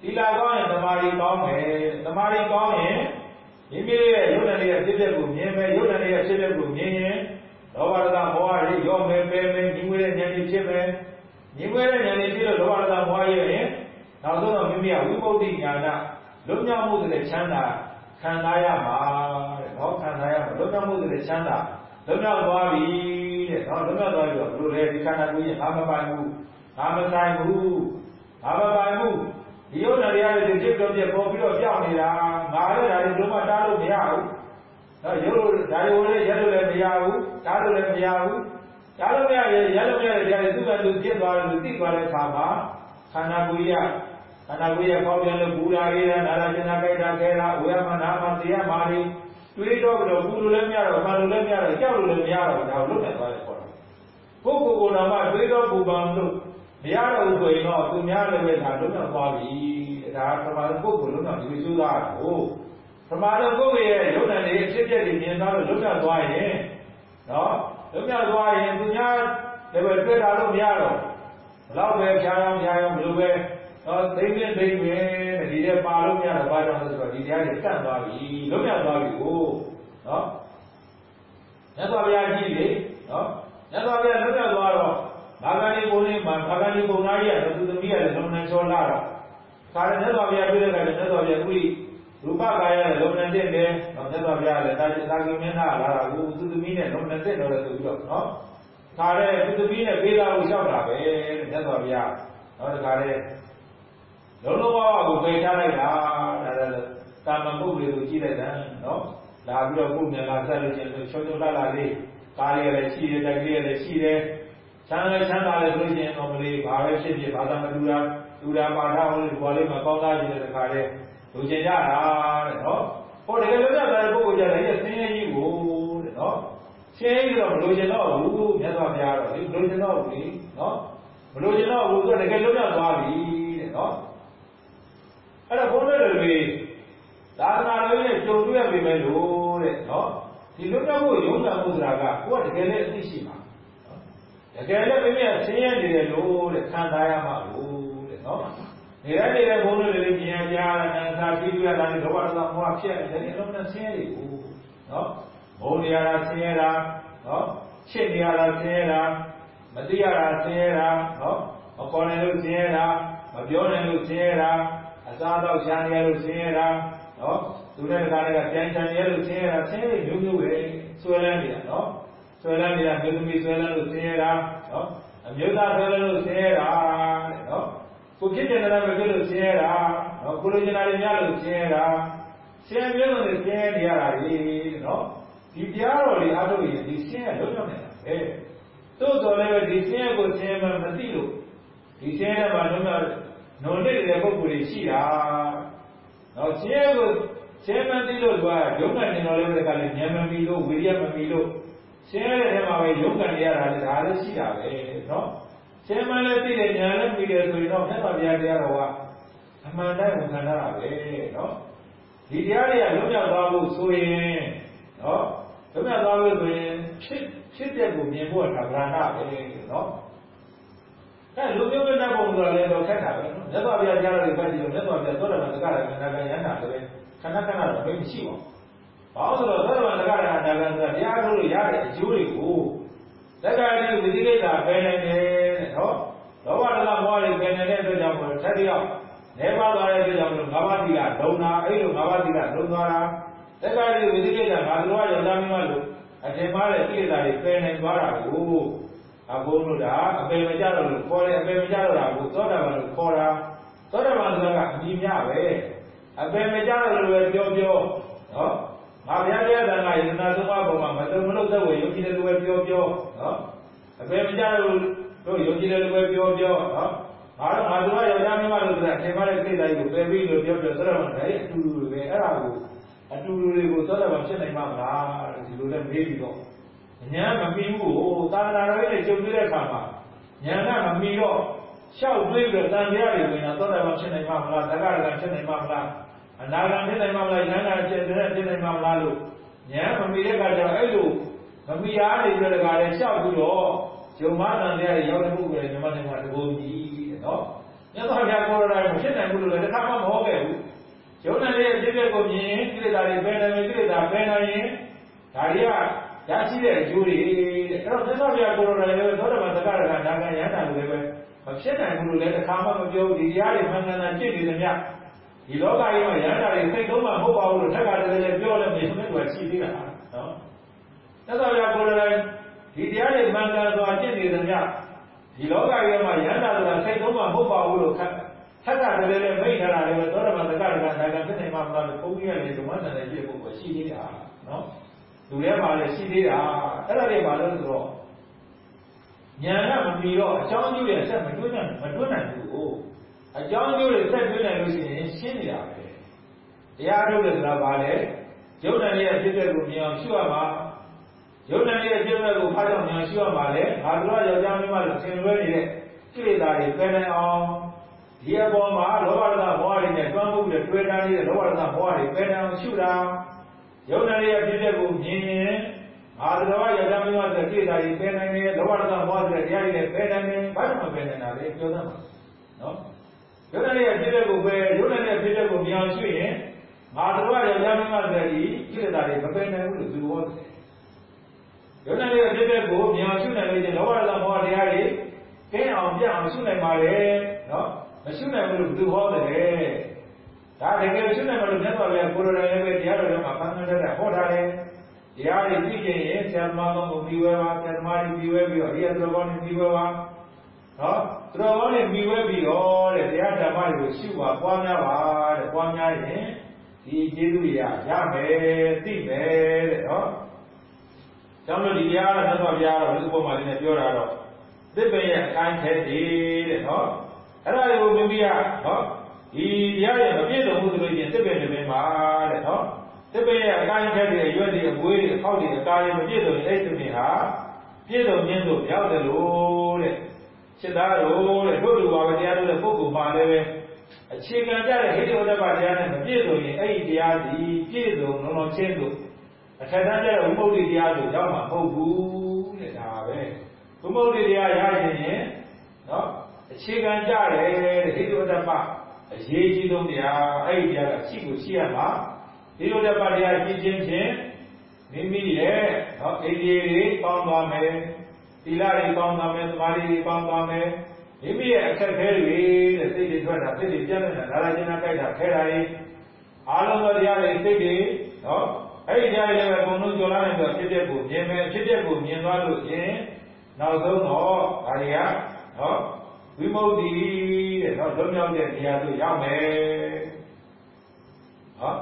သီလကောင်းရင်သမာဓိကောင်းမယ်သမာဓိကောင်းရင်မိမိရဲ့ယုတ်တန်ရဲ့ဖြစ်ဖြစ်ကိုမြင်မယ်ယုတ်တန်ရဲ့ဖြစ်ဖြစ်ကိုမြင်ရင်လောဘဒေါသမောဟတွေရောမယ်ပယ်မယ်ညီငွေတဲ့ဉာဏ်ကြီးဖြစ်မယ်ညီငွေတဲ့ဉာဏ်ကြီးဖြစ်လို့လောဘဒေါသမောဟရဲ့ရင်နောက်ဆုံးတော့မိမိကဝိပုဒ္ဓိညာဏလွတ်မြောက်မှုတဲ့ချမ်းသာခံစားရမှာတဲ့နော်ခံစားရမှာလွတ်မြောက်မှုတဲ့ချမ်းသာလွတ်မြောက်သွားပြီ တဲ့နော်လွတ်မြောက်သွားပြီတော့ဘလို့လဲဒီခန္ဓာကိုယ်ရင်ငါမပိုင်ဘူးငါမဆိုင်ဘူးငါမပိုင်ဘူးဒီယုံနာတရားတွေဖြစ်တော့ပြပေါ်ပြီးတော့ပြောင်းနေတာငါလည်းဒါတွေလုံးဝတားလို့မရဘူးနော်ရုပ်လို့ဒါတွေကိုလည်းရက်လို့လည်းမရဘူးတားလို့လည်းမရဘူးတားလို့မရရင်ရက်လို့မရတဲ့တရားတွေသူ့ကသူဖြစ်သွားတယ်လို့သိသွားတဲ့အခါမှာခန္ဓာကိုယ်ရခန္ဓာကိုယ်ရပေါက်ပြန်လို့ပူလာခဲ့တာနာလာကျင်နာကြိုက်တာခဲတာဝေယမနာမသိရမာရီ တွေးတော့တော့ပူလို့လည်းမရတော့မှလို့လည်းမရတော့ကြောက်လို့လည်းမရတော့ဒါကိုလွတ်နေသွားတယ်ခေါ်တာကိုယ်ကိုယ်ကိုယ်တော်မှတွေးတော့ပူပန်လို့မရတော့ဘူးဆိုရင်တော့သူများလည်းပဲဒါလွတ်နေသွားပြီဒါပမာဏပုဂ္ဂိုလ်လွတ်နေပြီစိုးသားကိုပမာဏပုဂ္ဂိုလ်ရဲ့လွတ်နေတဲ့အဖြစ်အပျက်တွေမြင်သွားလို့လွတ်နေသွားရင်နော်လွတ်နေသွားရင်သူများလည်းပဲတွေ့တာလို့မရတော့ဘလောက်ပဲဖြားအောင်ဖြားအောင်ဘယ်လိုပဲတော့သိမ့်သိမ့်သိမ့်ပဲ ဒီထဲပါလို့မရတော့ဘာကြောင့်လဲဆိုတော့ဒီတရားတွေတတ်သွားပြီလွတ်မြောက်သွားပြီကိုနော်မြတ်စွာဘုရားကြည့်လေနော်မြတ်စွာဘုရားလွတ်မြောက်သွားတော့ဘာဂန်ဒီပုံလေးမှာဘာဂန်ဒီပုံသားကြီးကသူသမီးကလည်းလုံးနဲ့ချောလာတော့ခါရမြတ်စွာဘုရားတွေ့တဲ့အခါကျမြတ်စွာဘုရားဥရိရူပကာယနဲ့လုံးနဲ့တင့်တယ်နော်မြတ်စွာဘုရားလည်းတာจิตာကိမင်းသားလာတာကိုသူသမီးနဲ့လုံးနဲ့တင့်တော့လည်းဆိုပြီးတော့နော်ခါရဲသူသမီးနဲ့ပေးလာကိုလျှောက်တာပဲမြတ်စွာဘုရားနော်ဒီခါရဲ လုံးလုံးဝဝကိုပေထားလိုက်တာဒါလည်းကာမပုဂ္ဂိုလ်ကိုကြည့်လိုက်တာနော်လာပြီးတော့ကိုယ်မြန်လာဆက်လို့ချင်းချောချောလာလာလေးကားရလည်းရှိတယ်တက်ကလေးလည်းရှိတယ်ချမ်းလည်းချမ်းသာတယ်ဆိုရင်တော့မလေးဘာပဲဖြစ်ဖြစ်ဘာသာမတူတာတူတာပါတာဟိုလေဘောလေးမှာကောင်းသားခြင်းတဲ့ခါတဲ့လူကျင်ကြတာတဲ့နော်ဟိုတကယ်လို့တဲ့ပုဂ္ဂိုလ်ကြတယ်ဆင်းရဲကြီးကိုတဲ့နော်ဆင်းရဲကြီးတော့မလိုချင်တော့ဘူးမြတ်စွာဘုရားတော့ဒီမလိုချင်တော့ဘူးလေနော်မလိုချင်တော့ဘူးဆိုတကယ်လို့ရသွားပြီတဲ့နော် အဲ့တော့ဘုန်းတော်တွေသာသနာတော်ရဲ့ကြုံတွေ့ရပေမဲ့လို့တဲ့နော်ဒီလွတ်မြောက်ဖို့ရုံးတာမှုဆိုတာကကိုကတကယ်လည်းအသိရှိမှာတကယ်လည်းမိမိကဆင်းရဲနေတယ်လို့တဲ့ခံစားရမှာလို့တဲ့နော်နေရနေတဲ့ဘုန်းတော်တွေလည်းမြင်ရကြတာသာပြီးပြရတာလောဘဒေါသမောဟဖြစ်နေတယ်အလုံးနဲ့ဆင်းရဲတွေကိုနော်ဘုံနေရတာဆင်းရဲတာနော်ချစ်နေရတာဆင်းရဲတာမသိရတာဆင်းရဲတာနော်မခေါ်နိုင်လို့ဆင်းရဲတာမပြောနိုင်လို့ဆင်းရဲတာ အစားတော့ရှားနေရလို့ဆင်းရဲတာနော်သူနဲ့တကားတွေကပြန်ချန်ရလို့ဆင်းရဲတာဆင်းရဲမျိုးမျိုးပဲဆွဲလန်းနေတာနော်ဆွဲလန်းနေတာမျိုးသမီးဆွဲလန်းလို့ဆင်းရဲတာနော်အမျိုးသားဆွဲလန်းလို့ဆင်းရဲတာတဲ့နော်ကိုဖြစ်တဲ့နာမဖြစ်လို့ဆင်းရဲတာနော်ကိုလိုချင်တာတွေများလို့ဆင်းရဲတာဆင်းရဲမျိုးစုံတွေဆင်းရဲနေရတာလေနော်ဒီတရားတော်တွေအားထုတ်ရင်ဒီဆင်းရဲလုံးဝနေတာပဲသို့တော်လည်းပဲဒီဆင်းရဲကိုဆင်းရဲမှမသိလို့ဒီဆင်းရဲမှာလုံးဝ နုံနေတဲ့ပုဂ္ဂိုလ်တွေရှိတာနော်ဆင်းရဲကိုဆင်းရဲမသိလို့ကရုံးကနေတော်လည်းပဲကလည်းဉာဏ်မမီလို့ဝိရိယမမီလို့ဆင်းရဲတဲ့ထဲမှာပဲရုံးကန်ရတာလေဒါလည်းရှိတာပဲနော်ဆင်းမလည်းသိတယ်ဉာဏ်လည်းပြီးတယ်ဆိုရင်တော့မြတ်စွာဘုရားတရားတော်ကအမှန်တိုင်းဝန်ခံတာပဲနော်ဒီတရားတွေကလုံးရောက်သွားဖို့ဆိုရင်နော်လုံးရောက်သွားလို့ဆိုရင်ဖြစ်ဖြစ်တဲ့ကိုမြင်ဖို့ကဗရဏပဲနော်အဲလူမျိုးမနဲ့ပုံဆိုလည်းတော့ခက်တာပဲနော် မြတ်စွာဘုရားကြားတော်တွေပဲကြည့်လို့မြတ်စွာဘုရားသောတာပန်တက္ကရာကနာကယန္တာလည်းခဏခဏတော့ဘယ်မရှိပါဘူးဘာလို့ဆိုတော့သောတာပန်တက္ကရာနာကဆိုတာတရားထုတ်လို့ရတဲ့အကျိုးတွေကိုတက္ကရာတိဝိသိကိစ္စပဲနိုင်တယ်တဲ့နော်လောဘဒေါသမောဟတွေပယ်နေတဲ့အတွက်ကြောင့်မို့ထပ်တယောက်နေပါသွားတဲ့အတွက်ကြောင့်မို့ငါးပါးသီလလုံတာအဲ့လိုငါးပါးသီလလုံသွားတာတက္ကရာဝိသိကိစ္စငါတို့ကယောက်ျားမင်းမလို့အထင်မှားတဲ့ကိလေသာတွေပယ်နိုင်သွားတာကို အဘုန်းတို့ကအပေမကြတော့လို့ခေါ်တယ်အပေမကြတော့တာကိုသောတာပန်လို့ခေါ်တာသောတာပန်ဆိုတာကအညီမျှပဲအပေမကြတော့လို့ပဲပြောပြောနော်ငါဘုရားတရားတန်ခါယန္တာသုံးပါးပုံမှာမတုံမလို့သက်ဝေယုံကြည်တယ်လို့ပဲပြောပြောနော်အပေမကြတော့တို့ယုံကြည်တယ်လို့ပဲပြောပြောနော်ငါတော့ငါတို့ကယောက်ျားမင်းမလို့ဆိုတာအထင်မှားတဲ့ကိစ္စကြီးကိုပယ်ပြီးလို့ပြောပြောသောတာပန်လည်းအတူတူပဲအဲ့ဒါကိုအတူတူတွေကိုသောတာပန်ဖြစ်နိုင်မှာမလားဒီလိုလည်းမေးပြီးတော့ ဉာဏ်မမီဘူးဟိုသာသနာတော်ရဲ့ကြုံတွေ့တဲ့အခါမှာဉာဏ်ကမမီတော့လျှောက်တွေးပြီးတော့တန်တရားတွေဝင်တာသောတာပန်ဖြစ်နိုင်မှာမလားသက္ကရာကဖြစ်နိုင်မှာမလားအနာဂံဖြစ်နိုင်မှာမလားဉာဏ်ကဖြစ်တဲ့ဖြစ်နိုင်မှာမလားလို့ဉာဏ်မမီတဲ့အခါကျတော့အဲ့လိုမမီအားနေပြီးတော့တခါလဲလျှောက်ပြီးတော့ဂျုံမတန်တရားတွေရောက်တဲ့ပုဂ္ဂိုလ်တွေမြန်မာနိုင်ငံတဘုံကြီးတဲ့နော်မြတ်စွာဘုရားကိုယ်တော်တိုင်မဖြစ်နိုင်ဘူးလို့လည်းတစ်ခါမှမဟုတ်ခဲ့ဘူးယုံနဲ့ရဲ့ဖြစ်တဲ့ကိုမြင်ကိလေသာတွေပယ်နိုင်ကိလေသာပယ်နိုင်ရင်ဒါတွေက ရရှိတဲ့အကျိုးတွေတဲ့အဲ့တော့မြတ်စွာဘုရားကိုယ်တော်တိုင်လည်းသောတပန်သက္ကရကနာဂံယန္တာလို့လည်းပဲမဖြစ်နိုင်ဘူးလို့လည်းတစ်ခါမှမပြောဘူးဒီတရားတွေမှန်ကန်တာကြည့်နေသမျှဒီလောကကြီးမှာယန္တာတွေစိတ်သုံးမှမဟုတ်ပါဘူးလို့ထက်ကတည်းကပြောလည်းမရှိမဲ့သူကရှိသေးတာနော်မြတ်စွာဘုရားကိုယ်တော်တိုင်ဒီတရားတွေမှန်ကန်စွာကြည့်နေသမျှဒီလောကကြီးမှာယန္တာဆိုတာစိတ်သုံးမှမဟုတ်ပါဘူးလို့ခက်ထက်ကတည်းကလည်းမိတ်ထားတာလည်းသောတပန်သက္ကရကနာဂံဖြစ်နိုင်မှာမလားလို့ဘုန်းကြီးကလည်းဓမ္မဆန္ဒပြည့်ဖို့ရှိသေးတာနော် လူထဲမှာလည်းရှိသေးတာအဲ့ဒါတွေပါလို့ဆိုတော့ညာကမမီတော့အကြောင်းကျိုးတွေဆက်မတွင်းနိုင်မတွင်းနိုင်ဘူးအကြောင်းကျိုးတွေဆက်တွင်းနိုင်လို့ရှိရင်ရှင်းနေတာပဲတရားထုတ်တယ်ဆိုတာဘာလဲယုတ်တန်ရဲ့ဖြစ်တဲ့ကိုမြင်အောင်ရှုရမှာယုတ်တန်ရဲ့ဖြစ်တဲ့ကိုဖားကြောင့်မြင်ရှုရမှာလေငါတို့ကယောက်ျားမင်းမလို့သင်လွဲနေတဲ့ကိလေသာတွေပယ်နိုင်အောင်ဒီအပေါ်မှာလောဘဒေါသမောဟတွေနဲ့တွန်းမှုတွေတွေ့တာနေတဲ့လောဘဒေါသမောဟတွေပယ်နိုင်အောင်ရှုတာ ယုံနာရဲ့ဖြစ်တဲ့ကိုမြင်ရင်အာသတော်ရကြမင်းမဆိုကိစ္စကြီးပယ်နိုင်တယ်လောဘဒေါသမောဟဆိုတဲ့တရားတွေလည်းပယ်နိုင်တယ်ဘာကြောင့်မပယ်နိုင်တာလဲပြောသမှာနော်ယုံနာရဲ့ဖြစ်တဲ့ကိုပယ်ယုံနာရဲ့ဖြစ်တဲ့ကိုမြင်အောင်ရှုရင်အာသတော်ရကြမင်းမဆိုတဲ့ဒီကိစ္စတွေမပယ်နိုင်ဘူးလို့သူဟောတယ်ယုံနာရဲ့ဖြစ်တဲ့ကိုမြင်အောင်ရှုနိုင်လို့လောဘဒေါသမောဟတရားတွေကင်းအောင်ပြအောင်ရှုနိုင်ပါလေနော်မရှုနိုင်ဘူးလို့သူဟောတယ် ဒါတကယ်ရှုနိုင်မလို့မြတ်စွာဘုရားကိုယ်တော်လည်းပဲတရားတော်ထဲမှာပန်းပန်းတဲ့ဟောထားတယ်။တရားတွေသိကျင်ရင်ဆရာသမားကောင်းကိုပြီးဝဲပါဆရာသမားတွေပြီးဝဲပြီးတော့အရိယသူတော်ကောင်းတွေပြီးဝဲပါနော်သူတော်ကောင်းတွေပြီးဝဲပြီးတော့တဲ့တရားဓမ္မတွေကိုရှုပါပွားများပါတဲ့ပွားများရင်ဒီကျေးဇူးတွေရရမယ်သိမယ်တဲ့နော်။ကျောင်းတို့ဒီတရားတော်မြတ်စွာဘုရားတော်ဘုရားပေါ်မှာလည်းပြောတာတော့သစ်ပင်ရဲ့အကိုင်းထဲတည်းတဲ့နော်။အဲ့ဒါတွေကိုမိမိကနော် ဒီတရားရဲ့မပြည့်စုံဘူးဆိုလို့ရှိရင်တစ်ပင်တစ်ပင်ပါတဲ့နော်တစ်ပင်ရဲ့အကိုင်းခက်တွေရွက်တွေအပွေးတွေအခောက်တွေအကာတွေမပြည့်စုံရင်အဲ့တစ်ပင်ဟာပြည့်စုံခြင်းတို့ရောက်တယ်လို့တဲ့စိတ်သားတို့တဲ့တို့လူပါပဲတရားတို့တဲ့ပုဂ္ဂိုလ်ပါလည်းပဲအခြေခံကြတဲ့ဟိတ္တဝတ္တပတရားနဲ့မပြည့်စုံရင်အဲ့ဒီတရားဒီပြည့်စုံလုံးလုံးချင်းတို့အထက်တန်းကျတဲ့ဝိမု ക്തി တရားတို့ရောက်မှာမဟုတ်ဘူးတဲ့ဒါပဲဝိမု ക്തി တရားရရင်နော်အခြေခံကြတယ်တဲ့ဟိတ္တဝတ္တပ အရေးကြီးဆုံးတရားအဲ့ဒီတရားကရှိကိုရှိရမှာဒီလိုတဲ့ပါတရားရှိခြင်းဖြင့်မိမိရဲ့နော်အိဒီတွေပေါင်းသွားမယ်သီလတွေပေါင်းသွားမယ်သမာဓိတွေပေါင်းသွားမယ်မိမိရဲ့အခက်ခဲတွေတဲ့စိတ်တွေထွက်တာစိတ်တွေပြတ်နေတာဒါရကျင်နာကြိုက်တာခဲတာတွေအားလုံးသောတရားတွေစိတ်တွေနော်အဲ့ဒီတရားတွေလည်းအကုန်လုံးကြော်လာနိုင်ပြီးဖြစ်တဲ့ကိုမြင်မယ်ဖြစ်တဲ့ကိုမြင်သွားလို့ရှင်နောက်ဆုံးတော့ဒါတွေကနော် ဝိမု ക്തി တဲ့နော်လွတ်မြောက်တဲ့နေရာသို့ရောက်မယ်နော်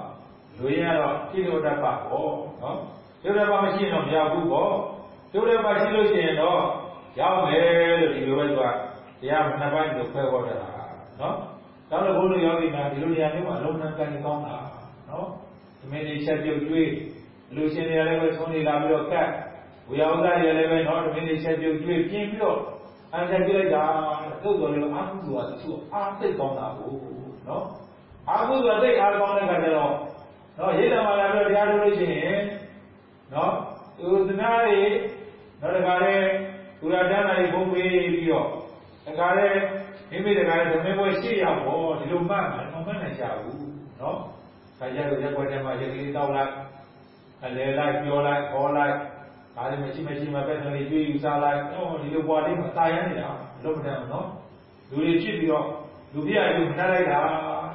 လူရင်းကတော့ပြိဋိဒပ္ပပေါ့နော်ပြိဋိဒပ္ပမရှိရင်တော့မရောက်ဘူးပေါ့ပြိဋိဒပ္ပရှိလို့ရှိရင်တော့ရောက်မယ်လို့ဒီလိုပဲသူကတရားနှစ်ပိုင်းကိုခွဲဟောတာနော်ဒါတော့ဘုန်းတော်ယောဂီများဒီလိုနေရာမျိုးမှာအလုံးစုံကံကြီးကောင်းတာနော်သမင်းလေးချက်ပြုတ်ကျွေးလူရှင်တွေလည်းပဲဆုံးနေလာပြီးတော့ကတ်ဝေယဝဇ္ဇတွေလည်းပဲနော်သမင်းလေးချက်ပြုတ်ကျွေးပြင်းပြီးတော့ အန်ဆက်ပြလိုက်တာသို့တော်လည်းအာဟုဆိုတာသူအားသိကောင်းတာကိုနော်အာဟုဆိုတာသိအားကောင်းတဲ့ခါကျတော့နော်ရိတ်တမလာပြီးတော့တရားထုတ်လို့ရှိရင်နော်သူသနာတွေနော်တခါလေသူရတန်းတွေဘုံပေးပြီးတော့တခါလေမိမိတခါလေသမင်းပွဲရှေ့ရောက်ပေါ့ဒီလိုမှတ်မှမမှတ်နိုင်ကြဘူးနော်ခါကြတော့ရက်ွက်ထဲမှာရက်ကလေးတောက်လိုက်အလဲလိုက်ပြောလိုက်ခေါ်လိုက် ဒါလည်းမရှိမရှိမှပဲဆိုရင်ကျွေးယူစားလိုက်ဟောဒီလိုဘွားလေးမှာတာရမ်းနေတာလုံးမတတ်ဘူးနော်လူတွေဖြစ်ပြီးတော့လူပြရည်မနှက်လိုက်တာ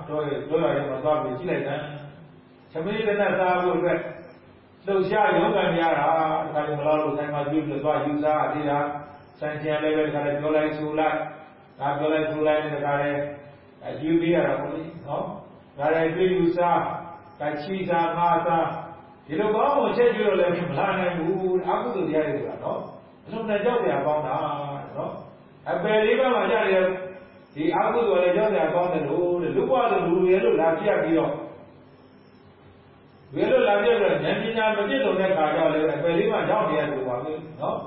တော့တော့ရတယ်မှာသွားပြီးကြည့်လိုက်တယ်သမီးလည်းနဲ့စားဖို့အတွက်လှုပ်ရှားရုံးကန်ရတာဒါကလည်းမလို့လို့ဆိုင်မှာကျွေးပြီးတော့ယူစားသေးတာဆိုင်ကျန်လည်းပဲဒါလည်းပြောလိုက်ဆိုလိုက်ဒါပြောလိုက်ဆိုလိုက်တဲ့ဒါလည်းအကျွေးပေးရတာပေါ့လေနော်ဒါလည်းကျွေးယူစားကချီစားငါစား ဒီလိုကောင်းကိုချက်ကျွေးလို့လည်းမလာနိုင်ဘူးအကုသိုလ်တရားတွေဆိုတာနော်အလုံးနဲ့ကြောက်ကြကောင်းတာနော်အပယ်လေးပါးမှာကြတယ်ဒီအကုသိုလ်လည်းကြောက်ကြကောင်းတယ်လို့လူ့ဘဝလိုလူရဲလို့လာပြပြီးတော့ဝေလို့လာပြတော့ဉာဏ်ပညာမပြည့်စုံတဲ့ခါကြောင့်လည်းအပယ်လေးပါးရောက်နေရတယ်ပါပဲနော်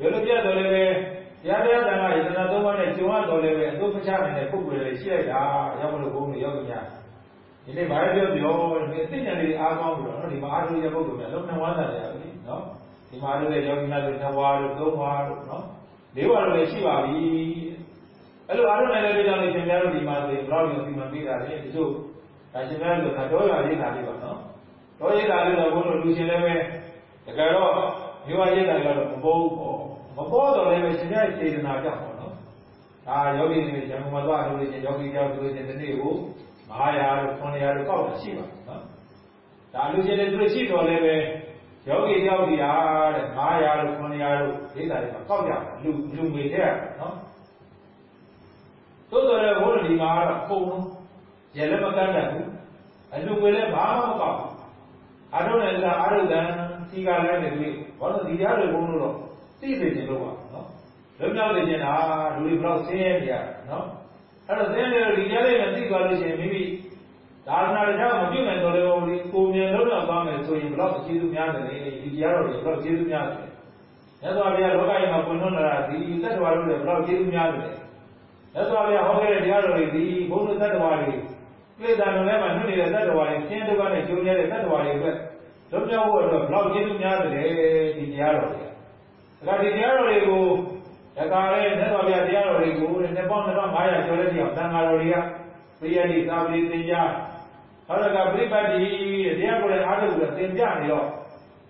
ဝေလို့ပြတော့လည်းပဲတရားတရားတန်ခါယတနာသုံးပါးနဲ့ကျုံရတော့လည်းပဲအသုံးမချနိုင်တဲ့ပုဂ္ဂိုလ်တွေရှိလိုက်တာရောက်မလို့ဘုန်းကြီးရောက်ကြညာ ဒီနေ့ဘာပြောပြောဒီသိဉာဏ်လေးအားကောင်းပြီးတော့နော်ဒီမှာအားထုတ်တဲ့ပုဂ္ဂိုလ်များလုံးနှဝမ်းသာကြတယ်နော်ဒီမှာလည်းယောဂီများတို့နှစ်ဝါတို့သုံးဝါတို့နော်လေးဝါတို့လည်းရှိပါပြီအဲ့လိုအားထုတ်နိုင်တဲ့ကြောင့်လည်းရှင်များတို့ဒီမှာဆိုရင်ဘလောက်ရောဒီမှာပြီးတာလေဒီလိုဒါရှင်များတို့ကတော့ရရေးတာလေးပါနော်တော့ရေးတာလေးတော့ဘုန်းတော်လူရှင်လည်းပဲတကယ်တော့မြို့ဝရေးတာကတော့မပေါ်ဘူးပေါ့မပေါ်တော့လည်းပဲရှင်များစေတနာကြောင့်ပေါ့နော်ဒါယောဂီတွေရံမှာသွားလို့ရှင်ယောဂီကြောင့်ဆိုလို့ရှင်ဒီနေ့ကို 900တို့900တို့ကောက်တာရှိပါနော်ဒါလူရှင်တွေသူတို့ရှိတော်လည်းပဲယောဂီတယောက်ဒီဟာတဲ့900တို့900တို့ဒေသတွေမှာကောက်ရလူလူငွေထည့်ရနော်သို့တော်လည်းဘုရားဒီမှာတော့ပုံလုံးရလည်းမကန့်တတ်ဘူးအလူငွေလည်းဘာမှမကောက်ဘူးအာရုံနဲ့ကအာရုံတန်စီကလည်းနေပြီဘာလို့ဒီရားတွေဘုန်းလို့တော့သိသိနေလို့ပါနော်လွတ်မြောက်နေခြင်းဟာလူတွေဘလောက်ဆင်းရဲနေရနော် အဲ့တော့ဆင်းရဲနေလို့ဒီကြားလေးနဲ့သိသွားလို့ရှိရင်မိမိဒါနရကြောင့်မပြုတ်နိုင်တော့လေဒီကိုမြင်လုံးတော့သွားမယ်ဆိုရင်ဘလောက်အခြေသူများတယ်လေဒီတရားတော်တွေဘလောက်အခြေသူများတယ်မြတ်စွာဘုရားလောကကြီးမှာပွင့်ထွန်းလာတာဒီတတ္တဝါတို့တွေဘလောက်အခြေသူများတယ်မြတ်စွာဘုရားဟောခဲ့တဲ့တရားတော်တွေဒီဘုန်းတော်တတ္တဝါတွေပြိဿာတော်ထဲမှာနှုတ်နေတဲ့တတ္တဝါတွေရှင်းဒုက္ခနဲ့ကျုံနေတဲ့တတ္တဝါတွေအတွက်လွတ်မြောက်ဖို့အတွက်ဘလောက်အခြေသူများတယ်ဒီတရားတော်တွေဒါကဒီတရားတော်တွေကို တခါလေမြတ်စွာဘုရားတရားတော်တွေကိုနှစ်ပေါင်း2500ကျော်တဲ့တရားသံဃာတော်တွေကပြည့်ရည်သာဝတိသင်ကြားနောက်တစ်ခါပြိပတ္တိတဲ့တရားကိုလည်းအားထုတ်ပြီးသင်ပြနေတော့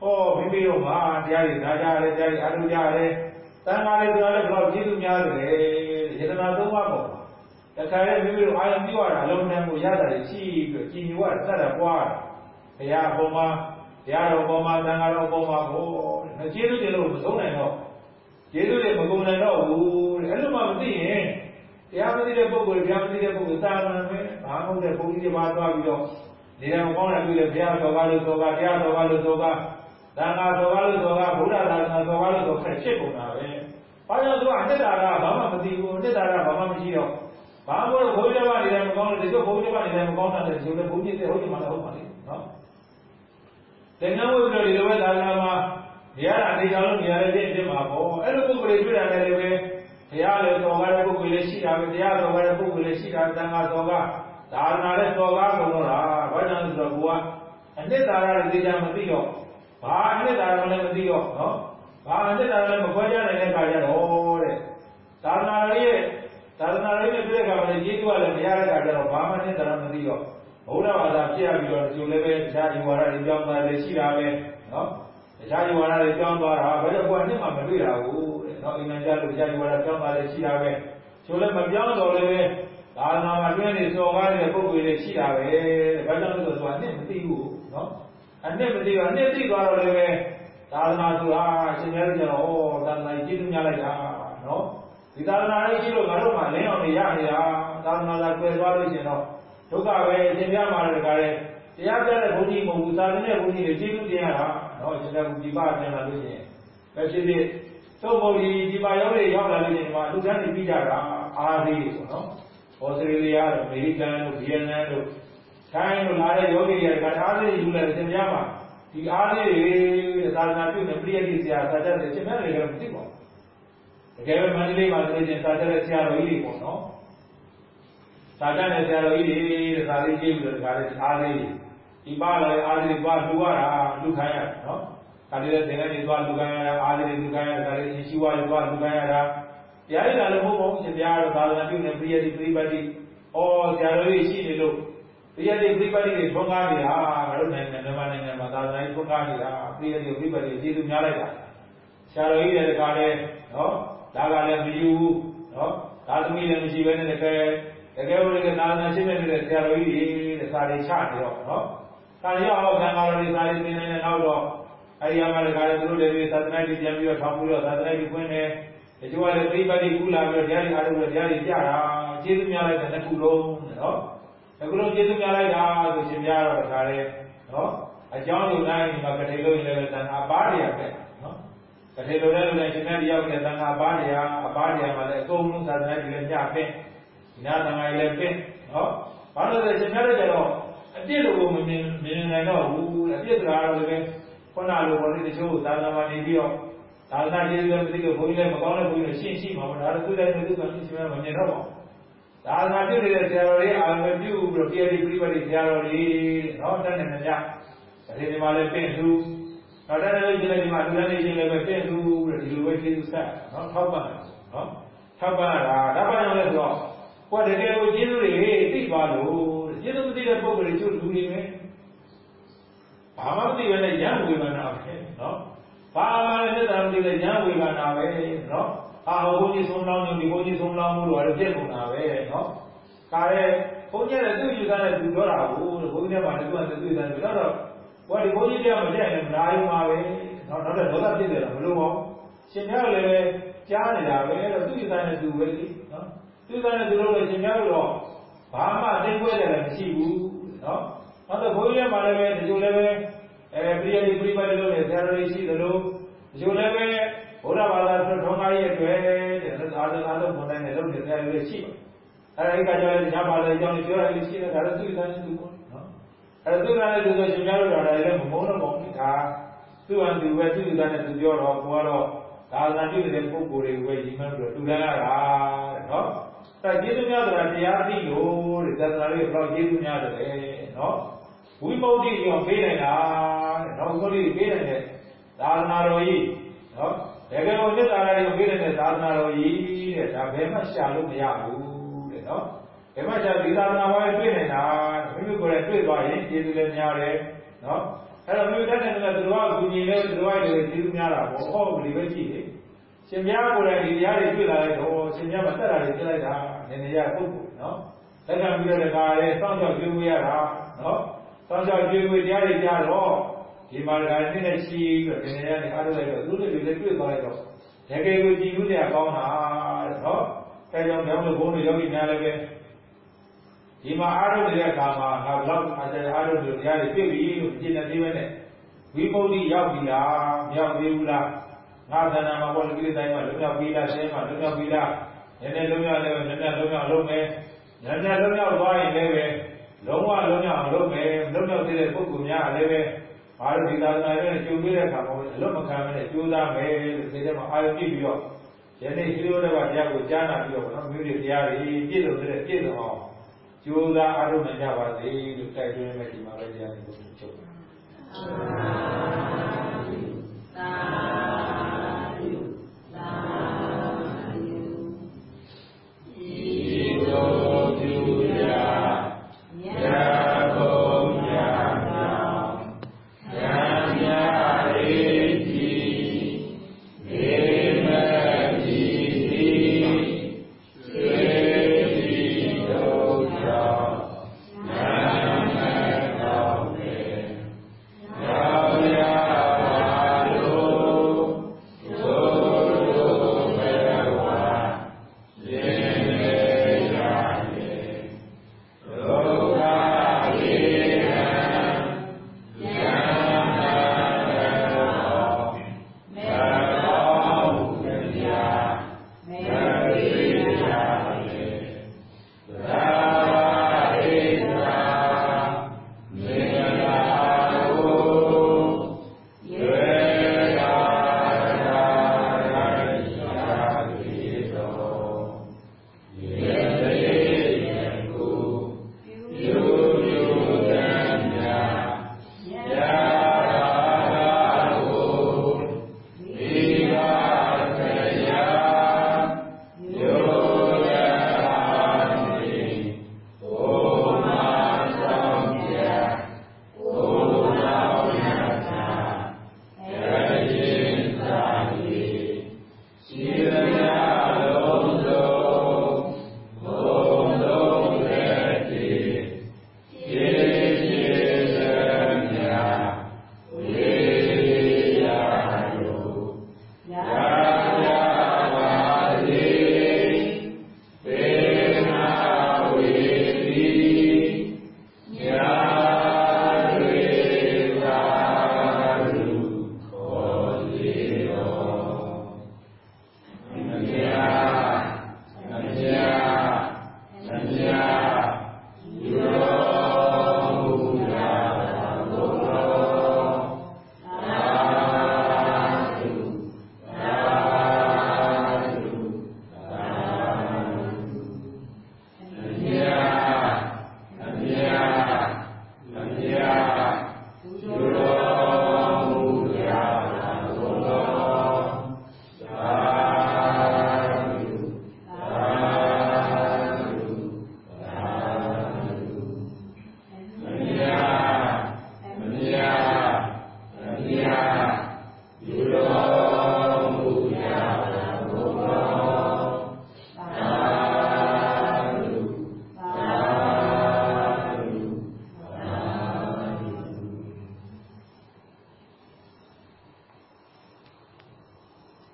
ဟောမိမိတို့မှာတရားတွေနားကြရတယ်တရားတွေအားထုတ်ကြရတယ်တန်ခါလေးဆိုတာလည်းဘယ်တော့ကျေးဇူးများတယ်ယတနာသုံးပါးပေါ့တခါလေမိမိတို့အာရုံပြုရတာအလုံးတန်းကိုရတာရှိပြီးကြည်ညိုရတတ်တာပွားဘုရားဘုံမှာတရားတော်ပေါ်မှာသံဃာတော်ပေါ်မှာဟောကျေးဇူးတင်လို့မဆုံးနိုင်တော့ ကျေးဇူးတွေမကုန်နိုင်တော့ဘူးအဲ့လိုမှမသိရင်တရားမသိတဲ့ပုဂ္ဂိုလ်တရားမသိတဲ့ပုဂ္ဂိုလ်သာမန်ပဲဘာမှမဟုတ်တဲ့ဘုန်းကြီးတွေပါသွားပြီးတော့နေရာမကောင်းတဲ့ပြည်လေဘုရားတော်ကားလို့သောကားတရားတော်ကားလို့သောကားသံဃာတော်ကားလို့သောကားဘုရားသာသနာတော်ကားလို့သောခက်ဖြစ်ကုန်တာပဲ။ဘာကြောင့်သူကအတ္တတာကဘာမှမသိဘူးအတ္တတာကဘာမှမရှိတော့ဘာမို့ဘုရားတော်ကနေလည်းမကောင်းတယ်ဒီလိုဘုရားတော်ကနေလည်းမကောင်းတယ်ဆိုတော့ဘုန်းကြီးတွေဟုတ်တယ်မလားဟုတ်ပါလိမ့်နော်။သင်္ကန်းဝိပ္ပရောဒီလိုပဲသာသနာမှာ နေရာအနေကြောင့်လို့နေရာလေးဖြစ်မှာပေါ့အဲ့လိုပုဂ္ဂိုလ်တွေတွေ့ရတယ်လည်းပဲဘုရားလည်းတော်ကားတဲ့ပုဂ္ဂိုလ်လည်းရှိတာပဲတရားတော်ကားတဲ့ပုဂ္ဂိုလ်လည်းရှိတာသံဃာတော်ကားဒါနာလည်းတော်ကားကုန်တော့တာဘာကြောင့်လဲဆိုတော့ကိုကအနှစ်သာရတွေသိကြမသိတော့ဘာအနှစ်သာရလည်းမသိတော့နော်ဘာအနှစ်သာရလည်းမခွဲခြားနိုင်တဲ့ခါကျတော့တဲ့သာနာရဲ့သာသနာ့ရေးနဲ့တွေ့တဲ့အခါမှာလည်းကျေးဇူးကလည်းမရတဲ့အခါကျတော့ဘာမှသင်္တော်မသိတော့ဘုရားဘာသာဖြစ်ရပြီးတော့ဒီလိုလည်းပဲတခြားဒီဝါဒတွေကြောင်းသွားတယ်ရှိတာပဲနော် တခြားဒီဝါဒတွေကြောင်းသွားတာဘယ်တော့ကနှစ်မှမတွေ့တာဘူးတဲ့နော်အိမ်မကြလို့တခြားဒီဝါဒကြောင်းသွားတယ်ရှိတာပဲကျိုးလည်းမပြောင်းတော့လည်းပဲသာသနာမှာတွင်းနေစော်ကားနေတဲ့ပုဂ္ဂိုလ်တွေရှိတာပဲဘာကြောင့်လဲဆိုတော့အနှစ်မသိဘူးနော်အနှစ်မသိတော့အနှစ်သိသွားတော့လည်းပဲသာသနာဆိုတာအရှင်မြတ်ကြီးကတော့ဩသာသနာကြီးကျေးဇူးများလိုက်တာနော်ဒီသာသနာလေးရှိလို့ငါတို့မှလင်းအောင်နေရနေတာသာသနာသာကွယ်သွားလို့ရှင်တော့ဒုက္ခပဲအရှင်ပြမှာလည်းတကားလေတရားပြတဲ့ဘုန်းကြီးမဟုတ်ဘူးသာသနာ့ဘုန်းကြီးတွေကျေးဇူးတင်ရတာ နော်အရှင်ကဒီပါပြန်လာလို့ရှင်ပဲဖြစ်ဖြစ်သို့မဟုတ်ဒီဒီပါရောက်လေရောက်လာလို့ရှင်ဒီမှာလူတန်းနေပြီးကြတာအားသေးပေါ့နော်ဩစတြေးလျတို့အမေရိကန်တို့ဗီယက်နမ်တို့ထိုင်းတို့လာတဲ့ယောဂီတွေကအားသေးယူလာတယ်သင်ပြမှာဒီအားသေးတွေသာသနာပြုနေပြည့်ရည်ဆရာသာတတ်တယ်ရှင်များတွေလည်းမသိပါဘူးတကယ်ပဲမန္တလေးမှာဆိုရင်သာတတ်တဲ့ဆရာတော်ကြီးတွေပေါ့နော်သာတတ်တဲ့ဆရာတော်ကြီးတွေတဲ့ဒါလေးကြည့်ပြီးတော့ဒါလည်းအားသေး ဒီပါလာအားသေးပါလူရတာလူခိုင်းရနော်ဒါလေးလည်းသင်္ကန်းတွေသွားလူခိုင်းရတာအားသေးလူခိုင်းရတာဒါလေးရှိဝါတွေသွားလူခိုင်းရတာတရားရည်လည်းမဟုတ်ပါဘူးရှင်ဘုရားတော်သာသနာပြုနေပြည့်ရည်ပြိပတိဩဆရာတော်ကြီးရှိနေလို့ပြည့်ရည်ပြိပတိတွေထွန်းကားနေတာငါတို့နိုင်ငံမြန်မာနိုင်ငံမှာသာသနာ့ထွန်းကားနေတာပြည့်ရည်ပြိပတိကျေးဇူးများလိုက်တာဆရာတော်ကြီးလည်းတခါလဲနော်ဒါကလည်းမယူဘူးနော်ဒါသမီးလည်းမရှိဘဲနဲ့တကယ်တကယ်လို့လည်းသာသနာ့ရှင်းနေတဲ့ဆရာတော်ကြီးတွေစာတွေချနေတော့နော် စာရောက်အောင်ခံတော်တွေစာတွေသင်နေတဲ့နောက်တော့အဲဒီမှာလည်းဒါလည်းသူတို့လည်းသာသနာ့ကြီးပြန်ပြီးတော့ထောင်ပြီးတော့သာသနာ့ကြီးဖွင့်တယ်တချို့ကလည်းပြိပတိကူလာပြီးတော့တရားတွေအားလုံးလည်းတရားတွေပြတာကျေးဇူးများလိုက်တဲ့တစ်ခုလုံးနော်တစ်ခုလုံးကျေးဇူးများလိုက်တာဆိုရှင်များတော့ဒါလည်းနော်အကြောင်းလူတိုင်းဒီမှာကတိလို့လည်းတန်ခါပါးရပဲနော်ကတိလို့လည်းလူတိုင်းရှင်များတယောက်နဲ့တန်ခါပါးရအပါးရမှာလည်းအကုန်လုံးသာသနာ့ကြီးလည်းညပင့်ဒီနာတန်ခါကြီးလည်းပင့်နော်ဘာလို့လဲရှင်များတို့ကြတော့အ ပြစ်လို့ကိုမမြင်မြင်နိုင်တော့ဘူးအပြစ်ဆိုတာတော့လည်းခုနလိုပေါ်နေတချို့သာသနာ့မှာနေပြီးတော့သာသနာ့ကျေးဇူးလည်းမသိလို့ဘုန်းကြီးလည်းမကောင်းတဲ့ဘုန်းကြီးလည်းရှင်းရှိမှာပေါ့ဒါလည်းသူလည်းသူကရှင်းရှိမှမမြင်တော့ပါဘူးသာသနာပြုနေတဲ့ဆရာတော်တွေအာရုံပြုပြီးတော့ပြည်ပြည်ပြိပတိဆရာတော်တွေနော်တန်းနေနေကြဒါဒီမှာလည်းပင့်သူနောက်တန်းနေချင်းလည်းဒီမှာလူတန်းနေချင်းလည်းပဲပင့်သူတဲ့ဒီလိုပဲကျေးဇူးဆက်နော်ထောက်ပံ့နော်ထောက်ပံ့တာဒါပါကြောင့်လဲဆိုတော့ကိုယ်တကယ်ကိုကျေးဇူးတွေသိပါလို့ ကျေးဇူးမသိတဲ့ပုဂ္ဂိုလ်တွေကျို့လူတွေပဲဘာမှမသိဘဲနဲ့ရံဝေဘာနာပဲနော်ဘာမှလည်းသက်သာမသိတဲ့ရံဝေဘာနာပဲနော်အာဘုန်းကြီးဆုံးလောင်းနေဒီဘုန်းကြီးဆုံးလောင်းမှုတော့လည်းပြည့်ကုန်တာပဲနော်ကာရဲဘုန်းကြီးလည်းသူ့ယူသားနဲ့သူပြောတာကိုဘုန်းကြီးကလည်းသူကသူ့ယူသားနဲ့ပြောတော့ဘောဒီဘုန်းကြီးတရားမတက်ရင်မနာရုံပါပဲနော်နောက်တော့ဒေါသဖြစ်တယ်လားမလို့ပါဘူးရှင်များလည်းကြားနေတာပဲတော့သူ့ယူသားနဲ့သူပဲလေနော်သူ့ယူသားနဲ့သူလို့လည်းရှင်များတော့ ဘာမှသိခွဲတယ်လည်းမရှိဘူးနော်နောက်တော့ဘုန်းကြီးကလည်းပဲဒီလိုလည်းပဲအဲပြည့်ရည်ပြိပတယ်လို့လည်းဆရာတော်ကြီးရှိတယ်လို့ဒီလိုလည်းပဲဘုရားဘာသာဆိုထုံးကားရဲ့အတွက်တဲ့သာသနာတော်ဘုံတိုင်းနဲ့လုပ်နေတဲ့လူတွေရှိပါအဲဒီကကြောင့်လည်းညပါတဲ့အကြောင်းကိုပြောရလို့ရှိတယ်ဒါလည်းသူ့သားနဲ့သူပေါ့နော်အဲသူ့သားနဲ့သူဆိုရှင်များတို့တော်တယ်လည်းမမုန်းတော့ပါဘူးဒါသူ့အန်သူပဲသူ့သားနဲ့သူပြောတော့ကိုကတော့သာသနာပြုနေတဲ့ပုဂ္ဂိုလ်တွေပဲညီမတို့တူတန်းရတာတဲ့နော် အဲကျေးဇူးများဆိုတာတရားသိလို့တဲ့သာသနာလေးဘယ်တော့ကျေးဇူးများတယ်နော်ဝိမု ക്തി ကြောင့်ပေးနိုင်တာတဲ့နော်ဝိမု ക്തി ပေးနိုင်တဲ့သာသနာတော်ကြီးနော်တကယ်ကိုသစ္စာလေးကိုပေးတဲ့သာသနာတော်ကြီးတဲ့ဒါဘယ်မှရှာလို့မရဘူးတဲ့နော်ဘယ်မှရှာဒီသာသနာပေါ်တွေ့နေတာမိမိကိုယ်လည်းတွေ့သွားရင်ကျေးဇူးလည်းများတယ်နော်အဲ့တော့မိမိတတ်တဲ့ကသူတော်ကကူညီလဲသူတော်ကလည်းကျေးဇူးများတာပေါ့ဟောဒီပဲကြည့်လေရှင်များကိုယ်လည်းဒီတရားတွေတွေ့လာလိုက်တော့ရှင်များမတက်တာတွေပြလိုက်တာ နည်းနည်းရပုဂ္ဂိုလ်နော်လက်ခံပြီးတော့တခါလေစောင့်ကြောက်ကြွေးဝေးရတာနော်စောင့်ကြောက်ကြွေးဝေးတရားတွေကြားတော့ဒီမှာလည်းနည်းနည်းရှိပြီးတော့ဒီနေရာနဲ့အားထုတ်လိုက်တော့သူတို့တွေလည်းတွေ့သွားလိုက်တော့တကယ်ကိုကြည်မှုတရားကောင်းတာတဲ့နော်အဲကြောင့်ကြောင့်ဘုန်းတော်ယောဂီများလည်းပဲဒီမှာအားထုတ်နေတဲ့အခါမှာငါဘလောက်အားကြအားထုတ်လို့တရားတွေပြည့်ပြီလို့ကြည်နေသေးပဲနဲ့ဝိပုဒ္ဓိရောက်ပြီလားမရောက်သေးဘူးလားငါသဏ္ဍာန်မှာပေါ်လူကြီးတိုင်းမှာလုံရောက်ပြီလားရှင်းမှာလုံရောက်ပြီလား နည်းနည်းလုံရောက်လည်းနည်းနည်းလုံရောက်လုပ်မယ်နည်းနည်းလုံရောက်သွားရင်လည်းပဲလုံးဝလုံရောက်အောင်လုပ်မယ်လုံရောက်သေးတဲ့ပုဂ္ဂိုလ်များလည်းပဲဘာလို့ဒီသာသနာ့ရဲ့ကျုံပေးတဲ့အခါမှာအလွတ်မခံမနဲ့ကြိုးစားမယ်လို့ဒီထဲမှာအာရုံကြည့်ပြီးတော့ယနေ့ရှိလို့တဲ့ဘာတရားကိုကြားနာပြီးတော့နော်မျိုးတွေတရားတွေပြည့်စုံတဲ့ပြည့်စုံအောင်ကြိုးစားအားထုတ်နိုင်ကြပါစေလို့တိုက်တွန်းမယ်ဒီမှာပဲတရားတွေကိုချုပ်ပါ